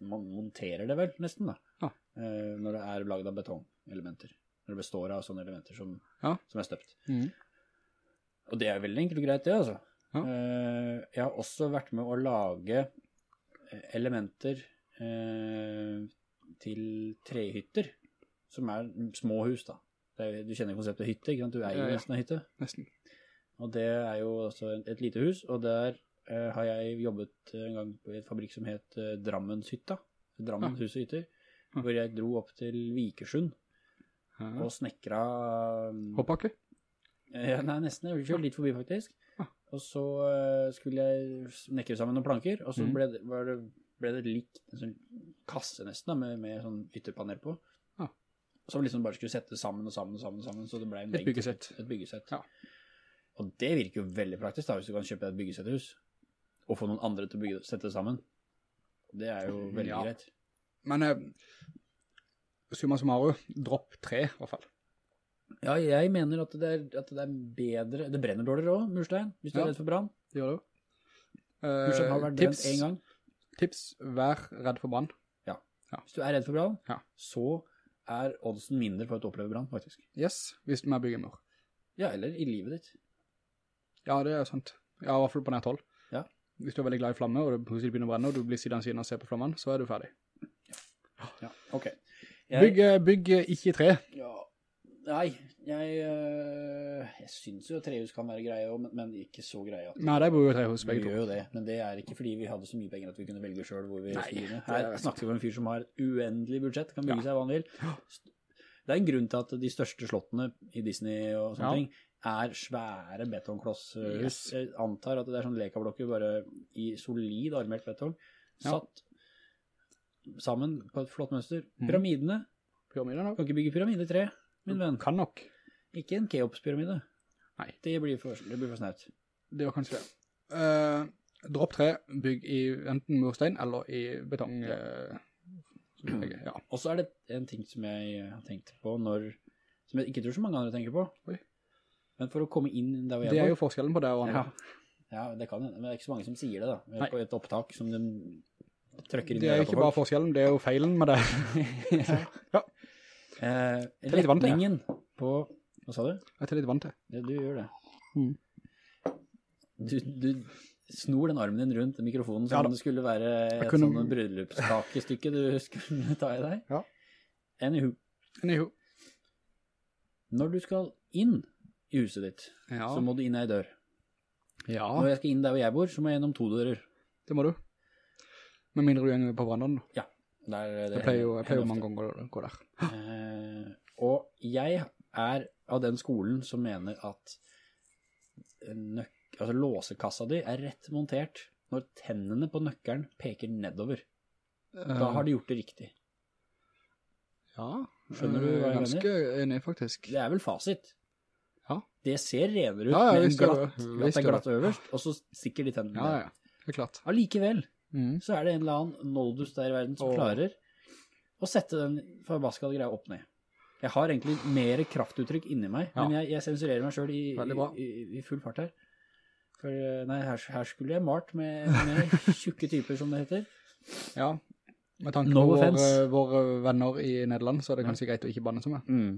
Man monterer det vel nesten, da. ah. Når det er laget av betongelementer. Når det består av sånne elementer som, Ja. som er støpt. Og det er veldig enkelt og greit, det, altså. Ja. Eh, jeg har også vært med å lage eh, elementer eh, til trehytter, som er små hus da. Det er, du kjenner konseptet hytte, ikke sant? Du eier Ja, ja. nesten en hytte. Nesten. Og det er jo også et, et lite hus, og der eh, har jeg jobbet en gang på et fabrikk som het eh, Drammenshytta. Drammens hus og hytter. Hvor jeg dro opp til Vikersund Ja. og snekra Hoppbakke? Ja, nei, nesten. Jeg kjørte litt forbi, faktisk. Ah. Og så eh, skulle jeg snekre sammen noen planker, og så Mhm. ble, det, det, ble det likt en sånn kasse nesten, da, med, med sånn ytterpanel på. Ah. Som liksom bare skulle sette sammen og sammen og sammen, sammen så det ble en Et byggesett. Et byggesett. Ja. Og det virker jo veldig praktisk da, hvis du kan kjøpe et byggesetthus, og få noen andre til å bygge, sette det sammen. Det er jo veldig Ja. greit. Men eh, summa summarum, dropp tre i hvert fall. Ja, jeg mener at det er, at det er bedre, det brenner dårligere også, murstein, hvis du Ja. er redd for brann. Det gjør det jo. Murstein har vært brent en gang. tips, vær redd for brann. Ja. Hvis du er redd for brann, Ja. så er oddsen mindre for at du opplever brann, faktisk. Yes, hvis du må bygge mur. Ja, eller i livet ditt. Ja, det er sant. Ja, i hvert fall på nært hold. Ja. Hvis du er veldig glad i flamme, og det plutselig begynner å brenne, og du blir sittende siden og se på flammene, så er du ferdig. Ja, ok. Bygg, eh, bygg eh, ikke tre. Ja, nei, jeg, øh, jeg synes jo trehus kan være greie, men, men ikke så greie. At Nei, de bor jo trehus, begge to. jo det, men det er ikke fordi vi hadde så mye penger at vi kunne velge selv hvor vi skulle er Her snakker vi om en fyr som har et uendelig budsjett, kan bygge Ja. seg hva han vil. Det er en grunn til at de største slottene i Disney og sånne Ja. ting er svære betongklosshus. Yes. Jeg antar at det er sånn lekablokker bare i solid armert betong, satt sammen på et flott mønster. Mhm. Pyramidene, Pyramider nok. kan ikke bygge pyramide tre, min venn. Kan nok. Ikke en Keops-pyramide. Nei. Det blir for, det blir for snaut. Det var kanskje det. Uh, dropp tre, bygg i enten murstein eller i betong. Ja. som ja. Og så er det en ting som jeg har tenkt på når, som jeg ikke tror så mange andre tenker på. Oi. Men for å komme inn der hvor Det er jo forskjellen på det og Ja, andre. ja, det kan men det er ikke så mange som sier det da. På et opptak som de trykker inn Det er jo ikke bare forskjellen, det er jo feilen med det. ja, Eh, vant til retningen på, hva sa du? jeg er litt vant til. Ja, du gjør det. Mm. Du, du snor den armen din rundt mikrofonen som Ja det skulle være et kunne- sånn bryllupskakestykke du skulle ta i deg. Ja. Anywho, Anywho. når du skal inn i huset ditt, Ja. så må du inn i ei dør. ja, Når jeg skal inn der hvor jeg bor, så må jeg gjennom to dører. det må du. Med mindre du gjenger på da. Ja. Der, Jeg pleier jo, jeg pleier jo mange ganger å gå der. Eh, og jeg er av den skolen som mener at nøk altså låsekassa di er rett montert når tennene på nøkkelen peker nedover. Da har de gjort det riktig. Ja, Skjønner du hva jeg Ganske enig, faktisk. Det er vel fasit. Ja. Det ser renere ut Ja, ja, med en glatt, det. glatt, er glatt øverst, og så stikker de tennene Ja, ja, det er klart. Allikevel Mm. så er det en eller annen noldus der i verden som oh. klarer å sette den forbaskede greia opp ned. Jeg har egentlig mer kraftuttrykk inni meg, Ja. men jeg, jeg sensurerer meg selv i, i, i, i full fart her. For eh, nei, her, her skulle jeg malt med, med tjukke typer, som det heter. Ja, med tanke No på våre, våre venner i Nederland, så er det kanskje greit å ikke banne som meg. Mm.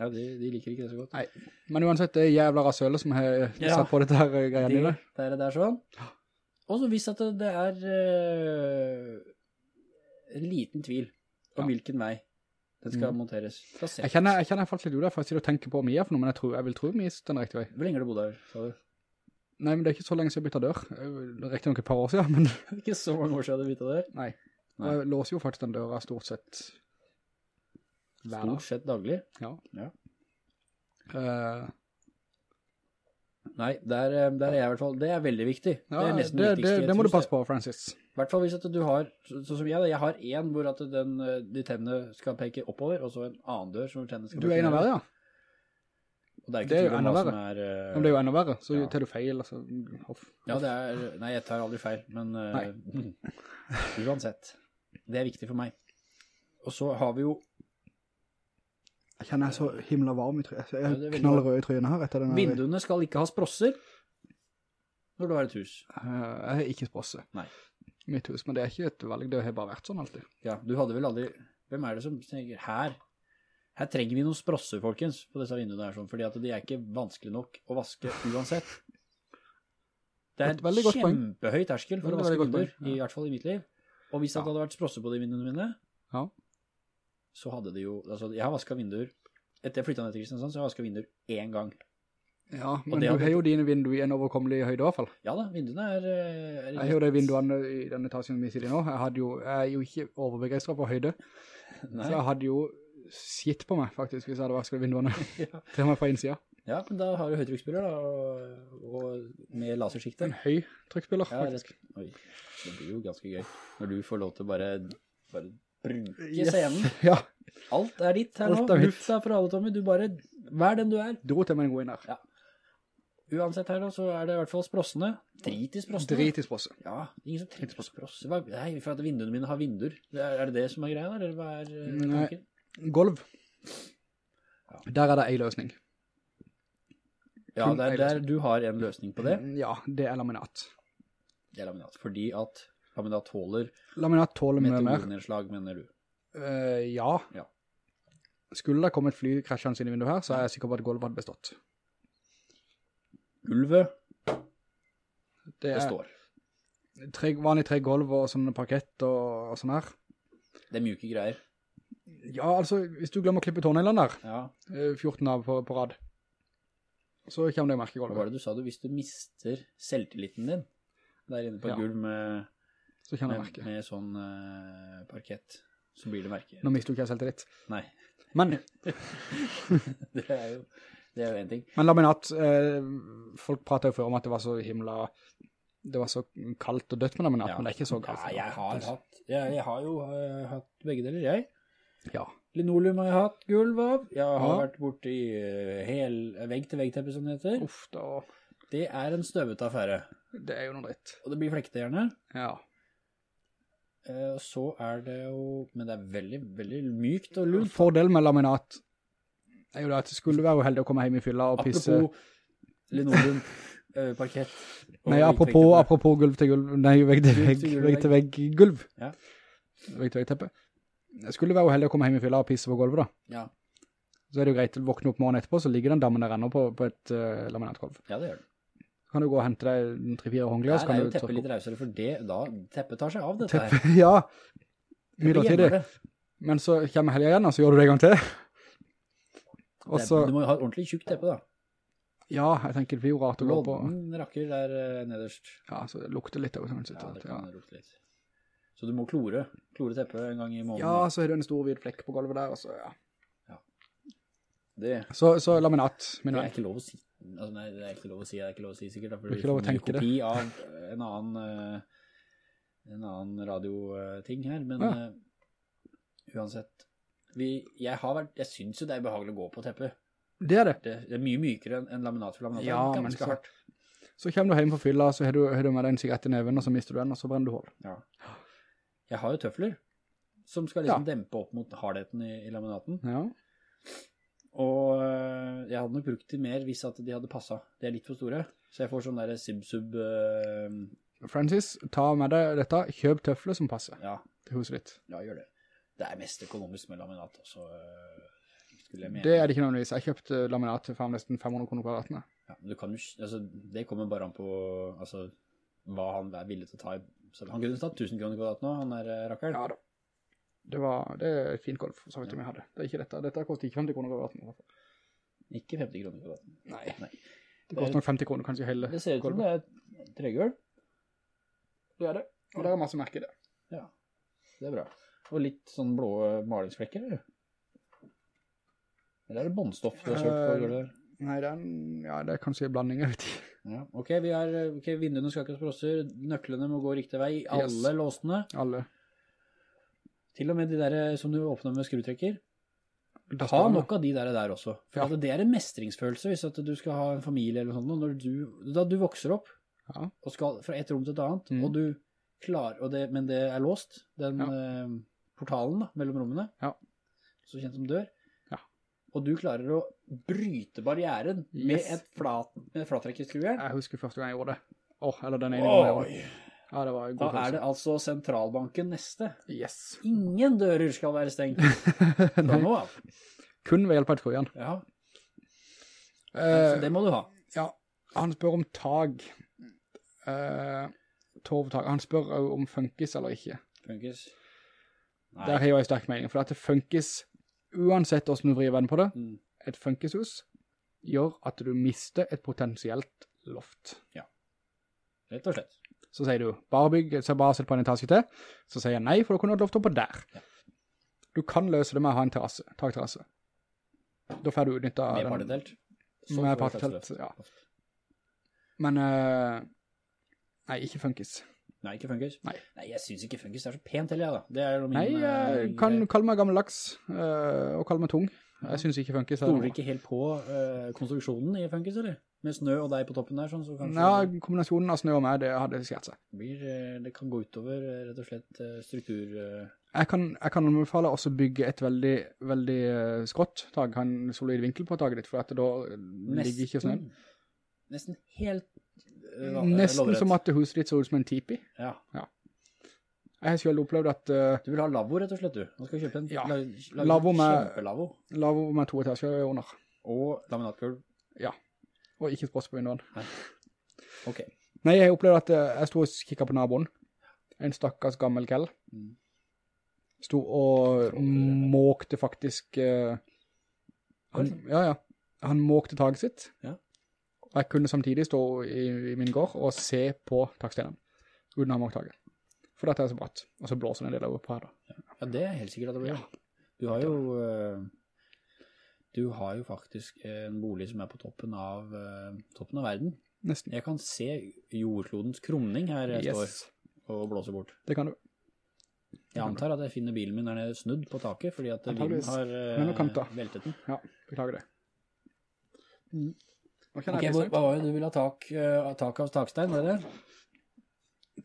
Ja, de, de liker ikke det så godt. Nei, men uansett, det er jævla rasøle som har Ja. satt på dette her greiene Det, der er det der sånn. Og så hvis at det, det er uh, en liten tvil om Ja. hvilken vei den skal Mm. monteres. Jeg kjenner, jeg kjenner jeg falt litt ut der, for jeg sitter og tenker på Mia for noe, men jeg, tror, jeg vil tro Mia den riktige vei. Hvor lenge har du bodd her, sa du? Nei, men det er ikke så lenge siden jeg byttet dør. Riktig nok et par år siden, men Ikke så mange år siden du byttet dør? nei. Nei. Jeg låser jo faktisk den døra stort sett hver. Stort sett daglig. Ja. Ja. Eh, Nei, der, eh, der er jeg i hvert fall. Det er veldig viktig. ja, det er det, nesten det, viktigste i det må du passe på, Francis. I hvert fall hvis at du har, sånn som jeg, jeg har en hvor at den, eh, de tennene skal peke oppover, og så en annen dør som tennene skal Du er en av hver, ja. Og det er Det er jo enda verre. er... uh, det er jo enda verre, så Ja. tar du feil, altså. Hoff. Ja, det er, nei, jeg tar aldri feil, men uh, uansett. Det er viktig for meg. Og så har vi jo Jeg kjenner jeg så himla varm i trynet. Jeg Ja, knallrød i trynet her etter denne. vinduene skal ikke ha sprosser når du har et hus. Eh, Jeg har ikke sprosse. Nei. Mitt hus, men det er ikke et valg, det har bare vært sånn alltid. Ja, du hadde vel aldri... Hvem er det som tenker, her, her trenger vi noen sprosser, folkens, på disse vinduene her, sånn, fordi at de er ikke vanskelig nok å vaske uansett. Det er poeng. kjempehøy terskel for å vaske vinduer, ja. i hvert fall i mitt liv. Og hvis det hadde vært sprosser på de vinduene mine, Ja. Så hadde det jo, altså jeg har vasket vinduer, etter jeg flyttet ned til Kristiansand, så har jeg vasket vinduer én gang. Ja, men du har jo dine vinduer i en overkommelig høyde i hvert fall. Ja da, vinduene er... eh, er Jeg har jo de vinduene i den etasjen vi sitter i nå. Jeg, jo, jeg er jo ikke overbegeistret på høyde, Nei. så jeg hadde jo skitt på meg faktisk hvis jeg hadde vasket vinduene Ja. til meg fra innsida. Ja, men da har du høytrykksspiller da, og, og med lasersikte. En høy trykkspiller Ja, faktisk. det, oi, det blir jo ganske gøy når du får lov til bare, bare bruke Yes. scenen. Ja, Alt er ditt her nå. Lufta for alle, Tommy. Du bare, vær den du er. dro til meg en god inn her. Ja. Uansett her da, så er det i hvert fall sprossene. Drit i sprossene. Drit i sprosse. Ja, ingen som trenger sprosser. Hva- Nei, for at vinduene mine har vinduer. Er, det det som er greia der, eller hva er eh, Nei. tanken? Ja. Der er det en løsning. Ja, er en der du har en løsning på det. Ja, det er laminat. Det er laminat. Fordi at laminat tåler Laminat tåler mye mer. meteornedslag, mener du. Uh, ja. Ja. Skulle det komme et fly krasjende inn i vinduet her, så er jeg sikker på at gulvet hadde bestått. Gulvet Det består. tre, vanlig tre gulv og sånn parkett og, og sånn her. Det er mjuke greier. Ja, altså, hvis du glemmer å klippe tårneglene der, Ja. eh, 14 av på, på rad, så kommer det merke gulvet. Hva var det du sa? Du, hvis du mister selvtilliten din der inne på Ja. gulv med, Så kjenner med, merke. med sånn uh, parkett, så blir det merke. Nå ikke jeg selvtillit. Nei, Men, det er jo, det er jo en ting. men laminat, eh, folk pratet jo før om at det var så himla, det var så kaldt og dødt med laminat, Ja. men det er ikke så kaldt. Ja, jeg har hatt, jeg, jeg har jo uh, hatt begge deler, jeg. Ja. Linoleum har jeg hatt gulv av. Jeg har Ja. vært borti uh, hel vegg-til-vegg-teppe, som det heter. Uff da, Det er en støvet affære. det er jo noe dritt. Og det blir flekte gjerne. Ja. Eh, Og så er det jo, men det er veldig, veldig mykt og lunt. Fordelen med laminat er jo det at det skulle være uheldig å komme hjem i fylla og pisse. Apropos linoleum, eh, parkett. Nei, apropos, apropos gulv til gulv, nei, vegg til vegg, vegg til vegg gulv. Ja. Vegg til vegg teppe. Skulle være uheldig å komme hjem i fylla og pisse på gulvet da. Ja, Så er det jo greit å våkne opp morgenen etterpå, så ligger den dammen der ennå på, på et uh, laminatgulv. ja, det gjør det. Kan du gå og hente deg tre-fire håndklær, Nei, det er jo teppet litt rausere, for det, da, teppet tar seg av dette Teppe, her. ja, Teppet midlertidig. Men så kommer helgen igjen, og så gjør du det en gang til. Også, Det- Du må jo ha et ordentlig tjukt teppe da. ja, jeg tenker det blir jo rart å gå på. Lodden rakker der eh, nederst. Ja, så det lukter litt av sånn. Ja, det Ja. kan lukte litt. Så du må klore, klore teppet en gang i måneden. ja, så er det en stor hvit flekk på gulvet der, og så, ja. Det, Så, så laminat, min det er ikke lov å si. Altså, nei, det er ikke lov å si, det er ikke lov å si sikkert. For Det er ikke lov å tenke det. kopi av en annen, eh, en annen radioting her, men Ja. uh, uansett. Vi, jeg har vært, jeg synes jo det er behagelig å gå på teppet. Det er det. Det, det er mye mykere enn en laminat, for laminat Ja, men så- hardt. Så kommer du hjem på fylla, så har du, har du med deg en sigarett i neven, og så mister du den, og så brenner du hål. Ja. Jeg har jo tøffler, som skal liksom dempe opp mot hardheten i, i laminaten. Ja. Jeg hadde nok brukt de mer hvis at de hadde passet. De er litt for store. Så jeg får sånn der sib-sub, Uh... Francis, ta med deg dette, kjøp tøfler som passer ja, til huset ditt. ja, gjør det. Det er mest økonomisk med laminat, altså, skulle jeg mene. Det er det ikke nødvendigvis. Jeg kjøpte laminat for nesten 500 kroner kvadratene. Ja, men du kan jo, altså, det kommer bare an på, altså, hva han er villig til å ta i. Så han kunne tatt 1000 kroner kvadrat nå, han er øh, rakkeren. Ja da. Det var, det er et fint golf, så vet du om jeg hadde. Det er ikke dette. Dette koster ikke 50 kroner kvadratene. i hvert fall. Ikke 50 kroner kvadrat. Nei. Nei. Det koster nok 50 kroner kanskje hele Det ser ut som det er tregulv. Det er det. Og det er masse merke det. Ja, det er bra. Og litt sånn blå malingsflekker, eller? Eller er det båndstoff du har kjørt på Eh, gulvet? der? Nei, er, ja, det er kanskje en blanding, jeg vet ikke. Ja, ok, vi er, ok, vinduene skal ikke sprosser, nøklene må gå riktig vei, alle Yes. låsene, Alle. til og med de der som du åpner med skrutrekker. Ha nok av de der der også. For Ja. det er en mestringsfølelse hvis at du skal ha en familie eller noe sånt, når du, da du vokser opp Ja. og skal fra et rom til et annet, Mm. og du klarer, og det, men det er låst, den Ja. eh, portalen da, mellom rommene, Ja. så kjent som dør, Ja. og du klarer å bryte barrieren med et flat, med Jeg husker første gang jeg gjorde det. Åh, eller den ene gangen jeg gjorde det. Ja, det var en da god er det altså sentralbanken neste. Yes. Ingen dører skal være stengt fra nå av. kun ved hjelp av skrugjern. Ja, Eh, det må du ha. ja, han spør om tag. Uh, Torvtak, han spør om funkis eller ikke. Funkis. Nei. Der har jeg en sterk mening, for at funkis, uansett hvordan du vrir venn på det, Mm. et funkishus gjør at du mister et potensielt loft. Ja, Rett og slett. Så sier du, bare bygg, så bare sett på en etasje til. Så sier jeg nei, for da kunne du lov til loft oppå der. Ja. Du kan løse det med å ha en terrasse, takterrasse. Da får du utnyttet Med partitelt. Med partitelt, ja. Men, uh, nei, ikke funkis. Nei, ikke funkis. Nei. nei. jeg synes ikke funkis er så pent heller, da. Det er jo min... Nei, jeg jeg kan kalle meg gammel laks, uh, og kalle meg tung. Jeg synes ikke funkis er Stoler ikke helt på uh, konstruksjonen i funkis, eller? Med snø og deg på toppen der, sånn, så kanskje Ja, kombinasjonen av snø og meg, det hadde skjert seg. blir, eh, det kan gå utover eh, rett og slett struktur... Jeg kan, jeg kan anbefale også bygge et veldig, veldig skrått tag, ha en solid vinkel på taget ditt, for at da da ligger ikke snø. Nesten helt... Uh, Nesten lovrett. som at huset ditt ser ut som en tipi. Ja. Ja. Jeg har selv opplevd at uh, Du vil ha lavvo, rett og slett, du. Nå skal kjøpe en Ja. la- Lavvo med- lavvo med to etasjer under, Og laminatgulv. og ikke spross på vinduene. Ok. Nei, jeg har opplevd at uh, jeg stod og kikket på naboen. En stakkars gammel kell. Mm. Stod og måkte faktisk... Uh, han, ja, ja. Han måkte taket sitt. Ja. Og jeg kunne samtidig stå i, i min gård og se på takstenen. Uten å ha måkt taket. For dette er så bratt. Og så blåser det en del av på her da. Ja, det er helt sikkert at det blir. Du har jo... eh, Du har jo faktisk en bolig som er på toppen av, eh, toppen av verden. Nesten. Jeg kan se jordklodens krumning her jeg Yes, står og blåser bort. det kan du. Jeg antar at jeg finner bilen min der nede snudd på taket, fordi at bilen har kanta. veltet den. Ja, beklager det. Mm. Okay, kjenner Ok, jeg hva var det du ville ha tak, uh, tak av takstein, var det det?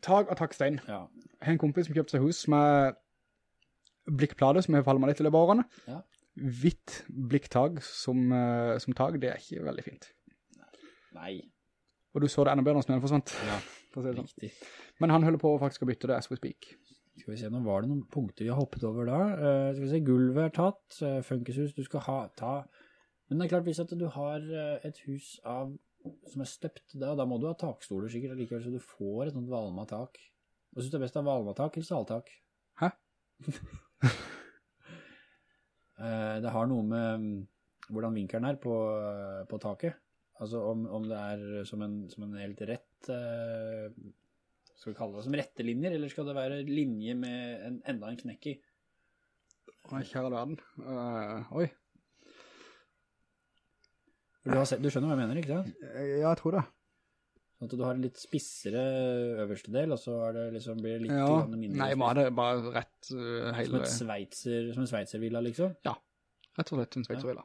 Tag og takkstein. Ja. Jeg har en kompis som kjøpte seg hus med blikkplade som har falmet litt i løpet av årene. Ja. Hvitt blikktag som, eh, som tag, det er ikke veldig fint. Nei, Og du så det enda bedre når snøen forsvant. Ja. Sånn. riktig. Men han holder på faktisk å bytte det as we speak. Skal vi se, nå var det noen punkter vi har hoppet over da. Uh, skal vi se, gulvet er tatt, uh, funkishus, du skal ha, ta... Men det er klart, hvis at du har et hus av, som er støpt, da, da må du ha takstoler sikkert likevel, så du får et sånt valma tak. Hva synes du er best av valma tak eller saltak? Hæ? Eh, det har noe med mm, hvordan vinkelen er på, eh, på taket. Altså om, om det er som en, som en helt rett, uh, skal vi kalle det som rette linjer, eller skal det være linje med en, enda en knekk i? Kjære verden. Uh, oi. Du, har sett, du skjønner hva jeg mener, ikke sant? Eh, Ja, jeg tror det. Sånn at du har en litt spissere øverste del, og så er det liksom, blir det litt Ja. mindre. Nei, man det bare rett eh, som, hele... et sveitser, som en sveitservilla, liksom. Ja, Rett og slett en sveitservilla.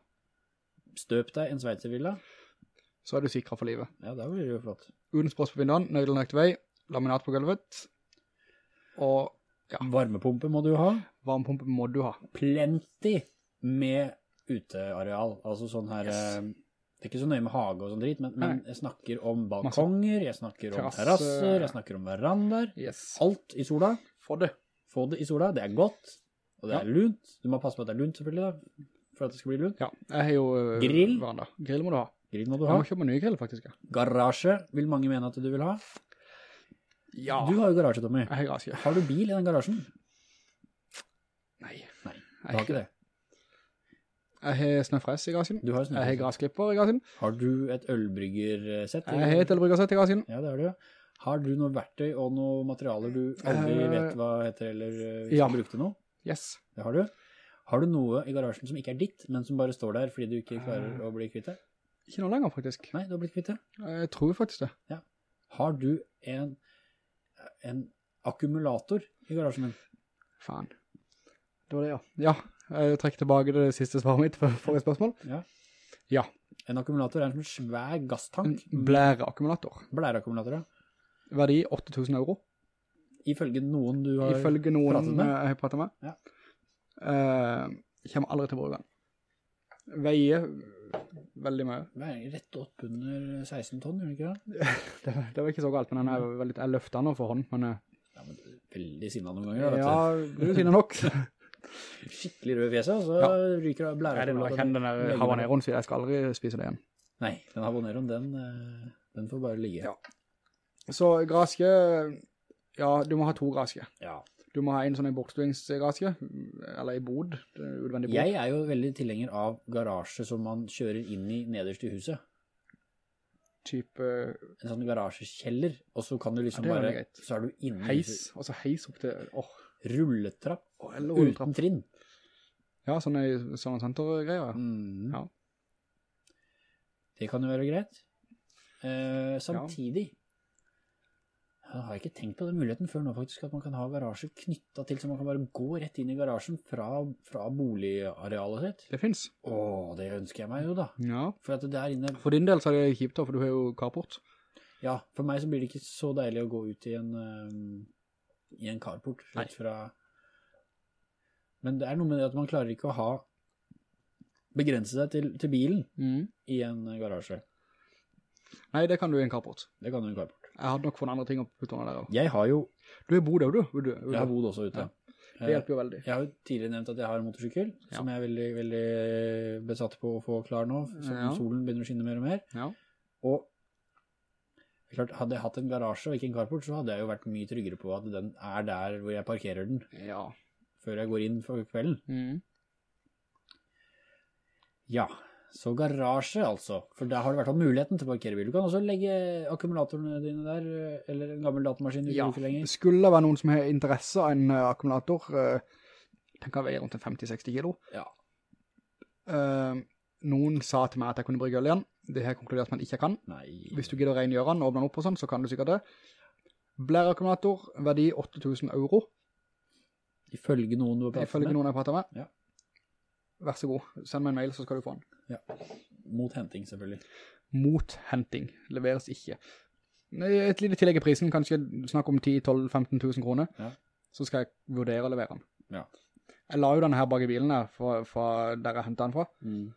Støp deg en sveitservilla. Så er du sikret for livet. Ja, det blir jo flott. Uden spross på vinduene, nøyden økt vei, laminat på gulvet, og Varmepumpe må du ha. varmepumpe må du ha. Plenty med uteareal. Altså sånn her... Yes. Det er ikke så nøye med hage og sånn drit, men, men jeg snakker om balkonger, jeg snakker om terrasser, jeg snakker om verandaer. Yes. Alt i sola. Få det. Få det i sola. Det er godt, og det Ja. er lunt. Du må passe på at det er lunt selvfølgelig da, for at det skal bli lunt. Ja, jeg har jo... eh, Grill? Veranda. Grill må du ha. Grill må du ha. Jeg må kjøpe en ny grill, faktisk. Ja. Garasje vil mange mene at du vil ha. ja. Du har jo garasje, Tommy. Jeg har garasje. Har du bil i den garasjen? Nei. Nei, du har ikke det. Jeg har snøfres i garasjen. Du har Jeg har grasklipper i garasjen. Har du et ølbryggersett? Jeg har et ølbryggersett i garasjen. Ja, det har du. Har du noe verktøy og noe materialer du aldri uh, vet hva heter, eller hvis ja. du brukte noe? Yes. Det har du. Har du noe i garasjen som ikke er ditt, men som bare står der fordi du ikke klarer uh, å bli kvitt det? Ikke noe lenger, faktisk. Nei, du har blitt kvitt det. Jeg tror faktisk det. Har du en, en akkumulator i garasjen din? Faen. Det var det, ja. Ja, jeg trekker tilbake det siste svaret mitt for forrige spørsmål. Ja. Ja. En akkumulator er en sånn svær gasstank. blæreakkumulator. Blæreakkumulator, ja. Verdi 8000 euro. Ifølge noen du har... Ifølge noen pratet med? jeg har pratet med. Ja. Uh, kommer aldri til å bruke den. Veier veldig mye. Det er rett opp under 16 tonn, gjør ikke det? Det, det var ikke så galt, men den er veldig, jeg løfter den for hånd, men eh, Ja, men veldig sinna noen ganger, du. ja, du er sinne nok. Skikkelig rød fjeset, og så Ja. ryker det Nei, det noe jeg kjenner den der habaneroen, så jeg skal aldri spise det igjen. Nei, den habaneroen, den, eh, den får bare ligge. Ja. Så graske, ja, du må ha to graske. Ja. Du må ha en sånn en bortstøingsgraske, eller i bod, utvendig bod. Jeg er jo veldig tilhenger av garasje som man kjører inn i nederst i huset. Type En sånn garasjekjeller, og så kan du liksom Ja, bare, så er du inne heis, og altså heis opp til, åh, Rulletrapp, eller uten trinn. Ja, sånne, sentergreier, ja. Mm. Ja. Det kan jo være greit. Eh, samtidig jeg har ikke tenkt på den muligheten før nå faktisk, at man kan ha garasje knyttet til, så man kan bare gå rett inn i garasjen fra, fra boligarealet sitt. Det finnes. Åh, det ønsker jeg meg jo da. Ja. For inne, For din del så er det kjipt da, for du har jo carport. ja, for meg så blir det ikke så deilig å gå ut i en, eh, i en carport, fra... Men det er noe med det at man klarer ikke å ha, begrense seg til, til bilen i en garasje. Nei, det kan du i en carport. Det kan du i en carport. Jeg hadde nok funnet andre ting å putte under der. også. Jeg har jo, Du har bodd, du. du, du. jeg har bodd også ute. Ja. Det hjelper jo veldig. Jeg har jo tidligere nevnt at jeg har en motorsykkel, Ja. som jeg er veldig, veldig besatt på å få klar nå, så Ja. solen begynner å skinne mer og mer. Ja. Og er klart, hadde jeg hatt en garasje og ikke en carport, så hadde jeg jo vært mye tryggere på at den er der hvor jeg parkerer den, Ja. før jeg går inn for kvelden. Mm. Ja, så garasje altså, for der har du vært muligheten til å parkere bil. Du kan også legge akkumulatorene dine der, eller en gammel datamaskin du Ja, bruker lenger. skulle det være noen som har interesse av en eh, akkumulator, uh, tenker jeg veier rundt 50-60 kilo. Ja. Uh, noen sa til meg at jeg kunne bruke øl igjen. Det konkludert at man ikke kan. Nei, Hvis du gidder å rengjøre den og åpne den opp og sånn, så kan du sikkert det. Blær-akkumulator, verdi 8000 euro, ifølge noen du har pratet med? ifølge følge noen jeg pratet med. Ja. Vær så god, send meg en mail så skal du få den. mot henting selvfølgelig. Mot henting, leveres ikke. Et lite tillegg i prisen, kanskje snakk om 10 12 15 000 kroner, Ja. så skal jeg vurdere å levere den. Ja. Jeg la jo denne her bak i bilen her, fra, fra der jeg hentet den fra. Mm.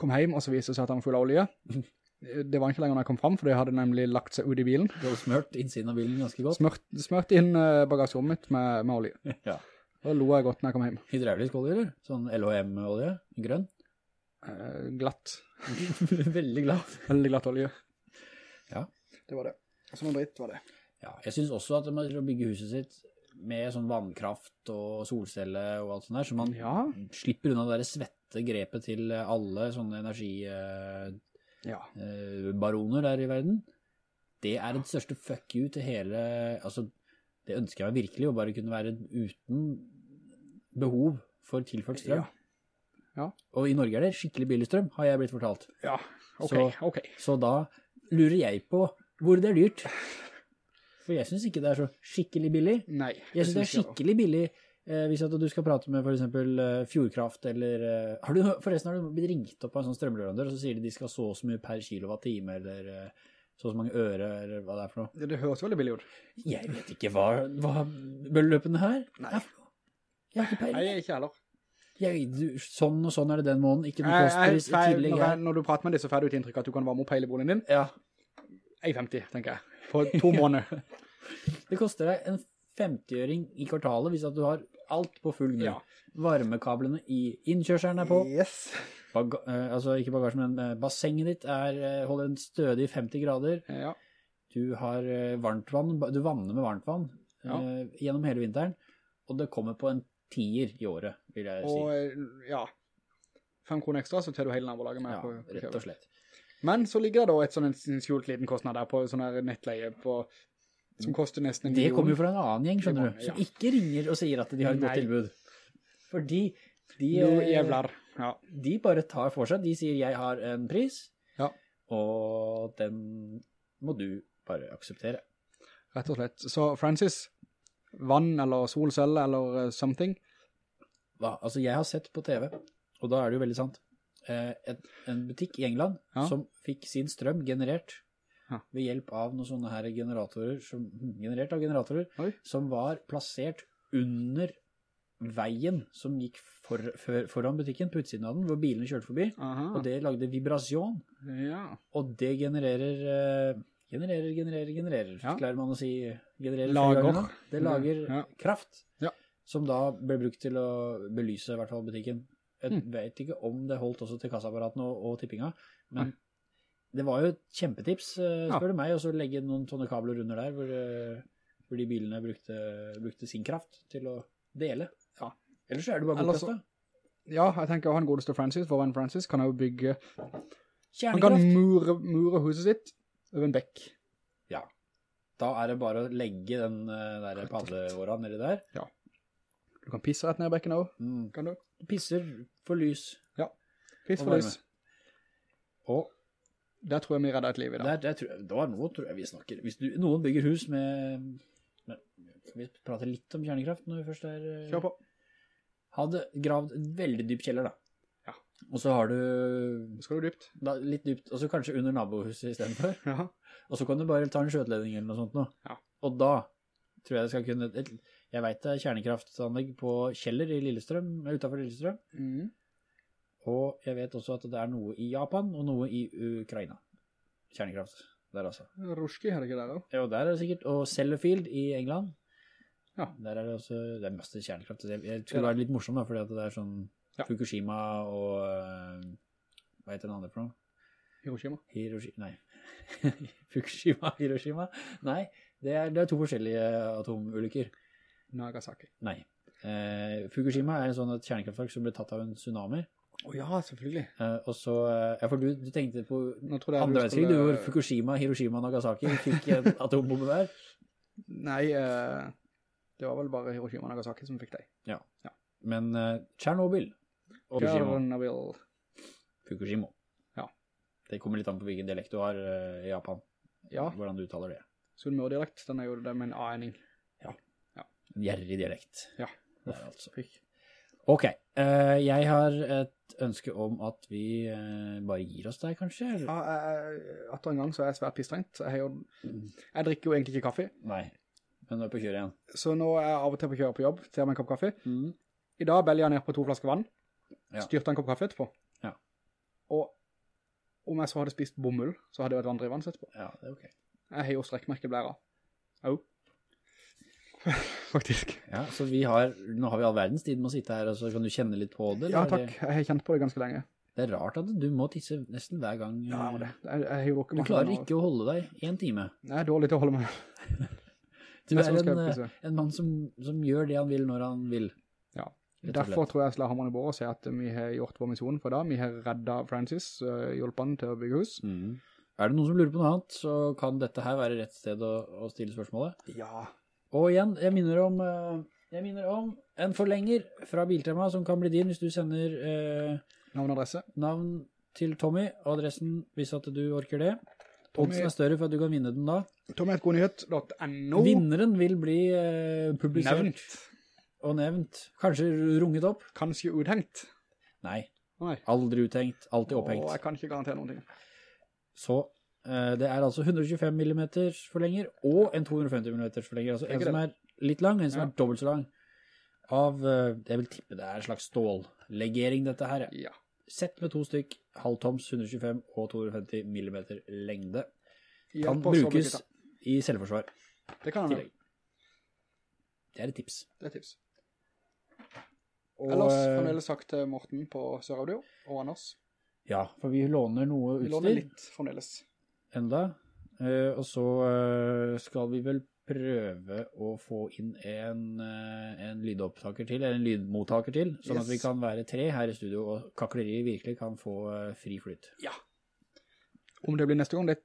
Kom hjem, og så viste det seg at han var full av olje. Det var ikke lenger når jeg kom frem, for det hadde nemlig lagt seg ut i bilen. Du hadde smørt innsiden av bilen ganske godt. Smørt, smørt inn bagasjonen bagasjerommet mitt med, med olje. Ja. Da lo jeg godt når jeg kom hjem. Hydraulisk olje, eller? Sånn LHM-olje? Grønn? Eh, glatt. Veldig glad. Veldig glatt olje. Ja. Det var det. Som en dritt var det. Ja, jeg synes også at man skal bygge huset sitt med sånn vannkraft og solcelle og alt sånt der, så man Ja. slipper unna det der svette grepet til alle sånne energibaroner Ja. der i verden. Det er den største fuck you til hele, altså det ønsker jeg meg virkelig, å bare kunne være uten behov for tilført strøm. Ja. Ja. Og i Norge er det skikkelig billig strøm, har jeg blitt fortalt. Ja, ok, Så- ok. Så da lurer jeg på hvor det er dyrt. For jeg synes ikke det er så skikkelig billig. Nei. Jeg synes det er skikkelig billig eh, hvis at du skal prate med for eksempel eh, Fjordkraft eller... Eh, har du, forresten har du blitt ringt opp av en sånn strømleverandør, og så sier de de skal så og så mye per kilowatt-time, eller eh, så og så mange øre, eller hva det er for noe. Det høres veldig billig ut. Jeg vet ikke hva, hva beløpene her Nei. Jeg har ikke Nei, ikke heller. Jeg, du, sånn og sånn er det den måneden, ikke noe kostpris i tillegg når, jeg, når du prater med dem, så får du et inntrykk at du kan varme opp hele boligen din. Ja, 1,50, tenker jeg. På to måneder. det koster deg en 50-øring i kvartalet hvis du har alt på full null. Ja. Varmekablene i innkjørselen er på. Yes. Baga eh, altså ikke bagasjen, men eh, bassenget ditt er, eh, holder en stødig 50 grader. Ja. Du har varmt vann, du vanner med varmtvann Ja. eh, gjennom hele vinteren, og det kommer på en tier i året, vil jeg si. Og ja, fem kroner ekstra, så tar du hele nabolaget med Ja, på, på rett og slett. Men så ligger det da et sånn en skjult liten kostnad der på sånn her nettleie på, som koster nesten en million. Det kommer jo fra en annen gjeng, skjønner du, som ikke ringer og sier at de har et godt tilbud. Fordi de, eh. Ja. de bare tar for seg, de sier jeg har en pris, Ja. og den må du bare akseptere. Rett og slett. Så Francis, vann eller solcelle eller eh, something, Hva? Altså, jeg har sett på TV, og da er det jo veldig sant, et, en butikk i England Ja. som fikk sin strøm generert Ja. ved hjelp av noen sånne her generatorer, som, generert av generatorer, Oi. som var plassert under veien som gikk for, for, foran butikken på utsiden av den, hvor bilene kjørte forbi, Aha. og det lagde vibrasjon, Ja. og det genererer, eh, genererer, genererer, genererer, Ja. klarer man å si, genererer Lager. Det lager Ja. kraft, Ja. som da ble brukt til å belyse i hvert fall butikken. Jeg Mm. vet ikke om det holdt også til kassaapparatene og, og tippinga, men det var jo et kjempetips, spør Ja. du meg, og så legge noen sånne kabler under der, hvor, eh, hvor de bilene brukte, brukte sin kraft til å dele. Ja. Ellers så er det bare bortkastet. Ja, jeg tenker han godeste Francis, for venn Francis, kan jo bygge, han kan mure, mure huset sitt over en bekk. Ja. Da er det bare å legge den eh, der padleåra nedi der. Ja. Du kan pisse rett ned i bekken også, Mm. kan du? Pisser for lys. Ja, Piss for lys. Og Der tror jeg vi redder et liv i dag. der, der tror jeg, da, nå tror jeg vi snakker. Hvis du, noen bygger hus med, med vi prater litt om kjernekraft når vi først er eh, Kjør på. Hadde gravd en veldig dyp kjeller, da. Ja. Og så har du skal du dypt. da, litt dypt, og så kanskje under nabohuset i stedet for. Ja. Og så kan du bare ta en skjøteledning eller noe sånt nå. Ja. Og da tror jeg det skal kunne et, Jeg vet det er kjernekraftanlegg på Kjeller i Lillestrøm, utenfor Lillestrøm. Mm. Og jeg vet også at det er noe i Japan og noe i Ukraina. Kjernekraft der altså. Ruski er det ikke der da? Jo, der er det sikkert. Og Sellafield i England. Ja. Der er det også, det er masse kjernekraft. Jeg, jeg skulle være litt morsom da, fordi at det er sånn Ja. Fukushima og, øh, hva heter den andre for noe? Hiroshima. Hiroshima, nei. Fukushima, Hiroshima? Nei, det er, det er to forskjellige atomulykker. Nagasaki. Nei. Eh, Fukushima er en sånn et kjernekraftverk som ble tatt av en tsunami. Å ja, selvfølgelig. Eh, og så, eh, ja, for du, du tenkte på andre verdenskrig, du, gjorde Fukushima, Hiroshima Nagasaki, Nagasaki fikk en atombombe der. Nei, eh, det var vel bare Hiroshima og Nagasaki som fikk deg. Ja. Men uh, Tsjernobyl og Fukushima. Fukushima. Ja. Det kommer litt an på hvilken dialekt du har eh, i Japan, Ja, hvordan du uttaler det. Sunnmørdialekt, den er jo det med en A-ending. Gjerrig dialekt. Ja. Det er altså. Ok, eh, jeg har et ønske om at vi eh, bare gir oss der, kanskje? eller? Ja, jeg, atter en gang så er jeg svært pistrengt. Jeg, jo, jeg drikker jo egentlig ikke kaffe, Nei, men nå er jeg på kjøret igjen. så nå er jeg av og til på kjøret på jobb, tar meg en kopp kaffe. Mm. I dag belger jeg ned på to flasker vann, Ja. styrte en kopp kaffe etterpå. Ja. Og om jeg så hadde spist bomull, så hadde det vært vanndrivende etterpå. Ja, det er ok. Jeg har jo strekkmerkeblæra. Au. Faktisk. Ja, så vi har, nå har vi all verdens tid med å sitte her, og så kan du kjenne litt på det? Ja, eller Ja, takk. Jeg har kjent på det ganske lenge. Det, er rart at du må tisse nesten hver gang. Ja, men det, jeg, jeg Du klarer ikke å holde deg en time. Jeg er dårlig til å holde meg. Du er en, eh, en mann som, som gjør det han vil når han vil. Ja. Derfor tror jeg jeg slår hammeren i bord og sier at vi har gjort vår misjon for da. Vi har reddet Francis, uh, hjulpet han til å bygge hus. Mm. Er det noen som lurer på noe annet, så kan dette her være rett sted å, å stille spørsmålet. Ja. Og igjen, jeg minner om, eh, jeg minner om en forlenger fra Biltema som kan bli din hvis du sender eh, Navn og adresse. navn til Tommy, og adressen hvis at du orker det. Oddsen er større for at du kan vinne den da. Tommyetgodnyhet.no Vinneren vil bli eh, publisert Nevnt. og nevnt. Kanskje runget opp? Kanskje uthengt. Nei, Nei. aldri uthengt, alltid opphengt. Åh, jeg kan ikke garantere noen ting. Så det er altså 125 mm forlenger og en 250 mm forlenger. Altså en som er litt lang, en som Ja. er dobbelt så lang. Av, eh, jeg vil tippe det er en slags stållegering dette her. ja. Sett med to stykk, halvtoms 125 og 250 mm lengde. Kan brukes i selvforsvar. det. Kan han. Det er et tips. Det er tips. Og, Ellers eh, fremdeles sagt til Morten på Sør-Audio og Anders. Ja, for vi låner noe utstyr. Vi låner litt fremdeles. Enda. Eh, og så eh, skal vi vel prøve å få inn en, eh, en lydopptaker til, eller en lydmottaker til, sånn at vi kan være tre her i studio, og kakleriet virkelig kan få fri flyt. Ja. Om det blir neste gang, det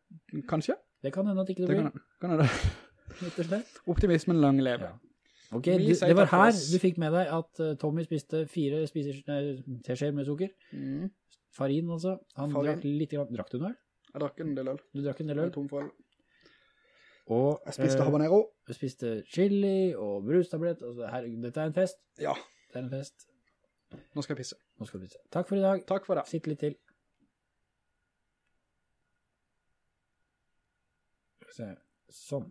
kanskje? Det kan hende at ikke det Det blir, kan, kan hende. Optimismen lang leve. Ja. Ok, du, det var her du fikk med deg at Tommy spiste fire teskjeer med sukker. Mm. Farin altså. Han Farin. drakk litt, grann- drakk du noe? Jeg drakk en del øl. Du drakk en del Jeg er øl. tom for øl. Og Jeg spiste eh, habanero. Du spiste chili og brustablett. Altså, her, dette er en fest. Ja, Det er en fest. nå skal jeg pisse. Nå skal du pisse. Takk for i dag. Takk for det. Sitt litt til. Sånn.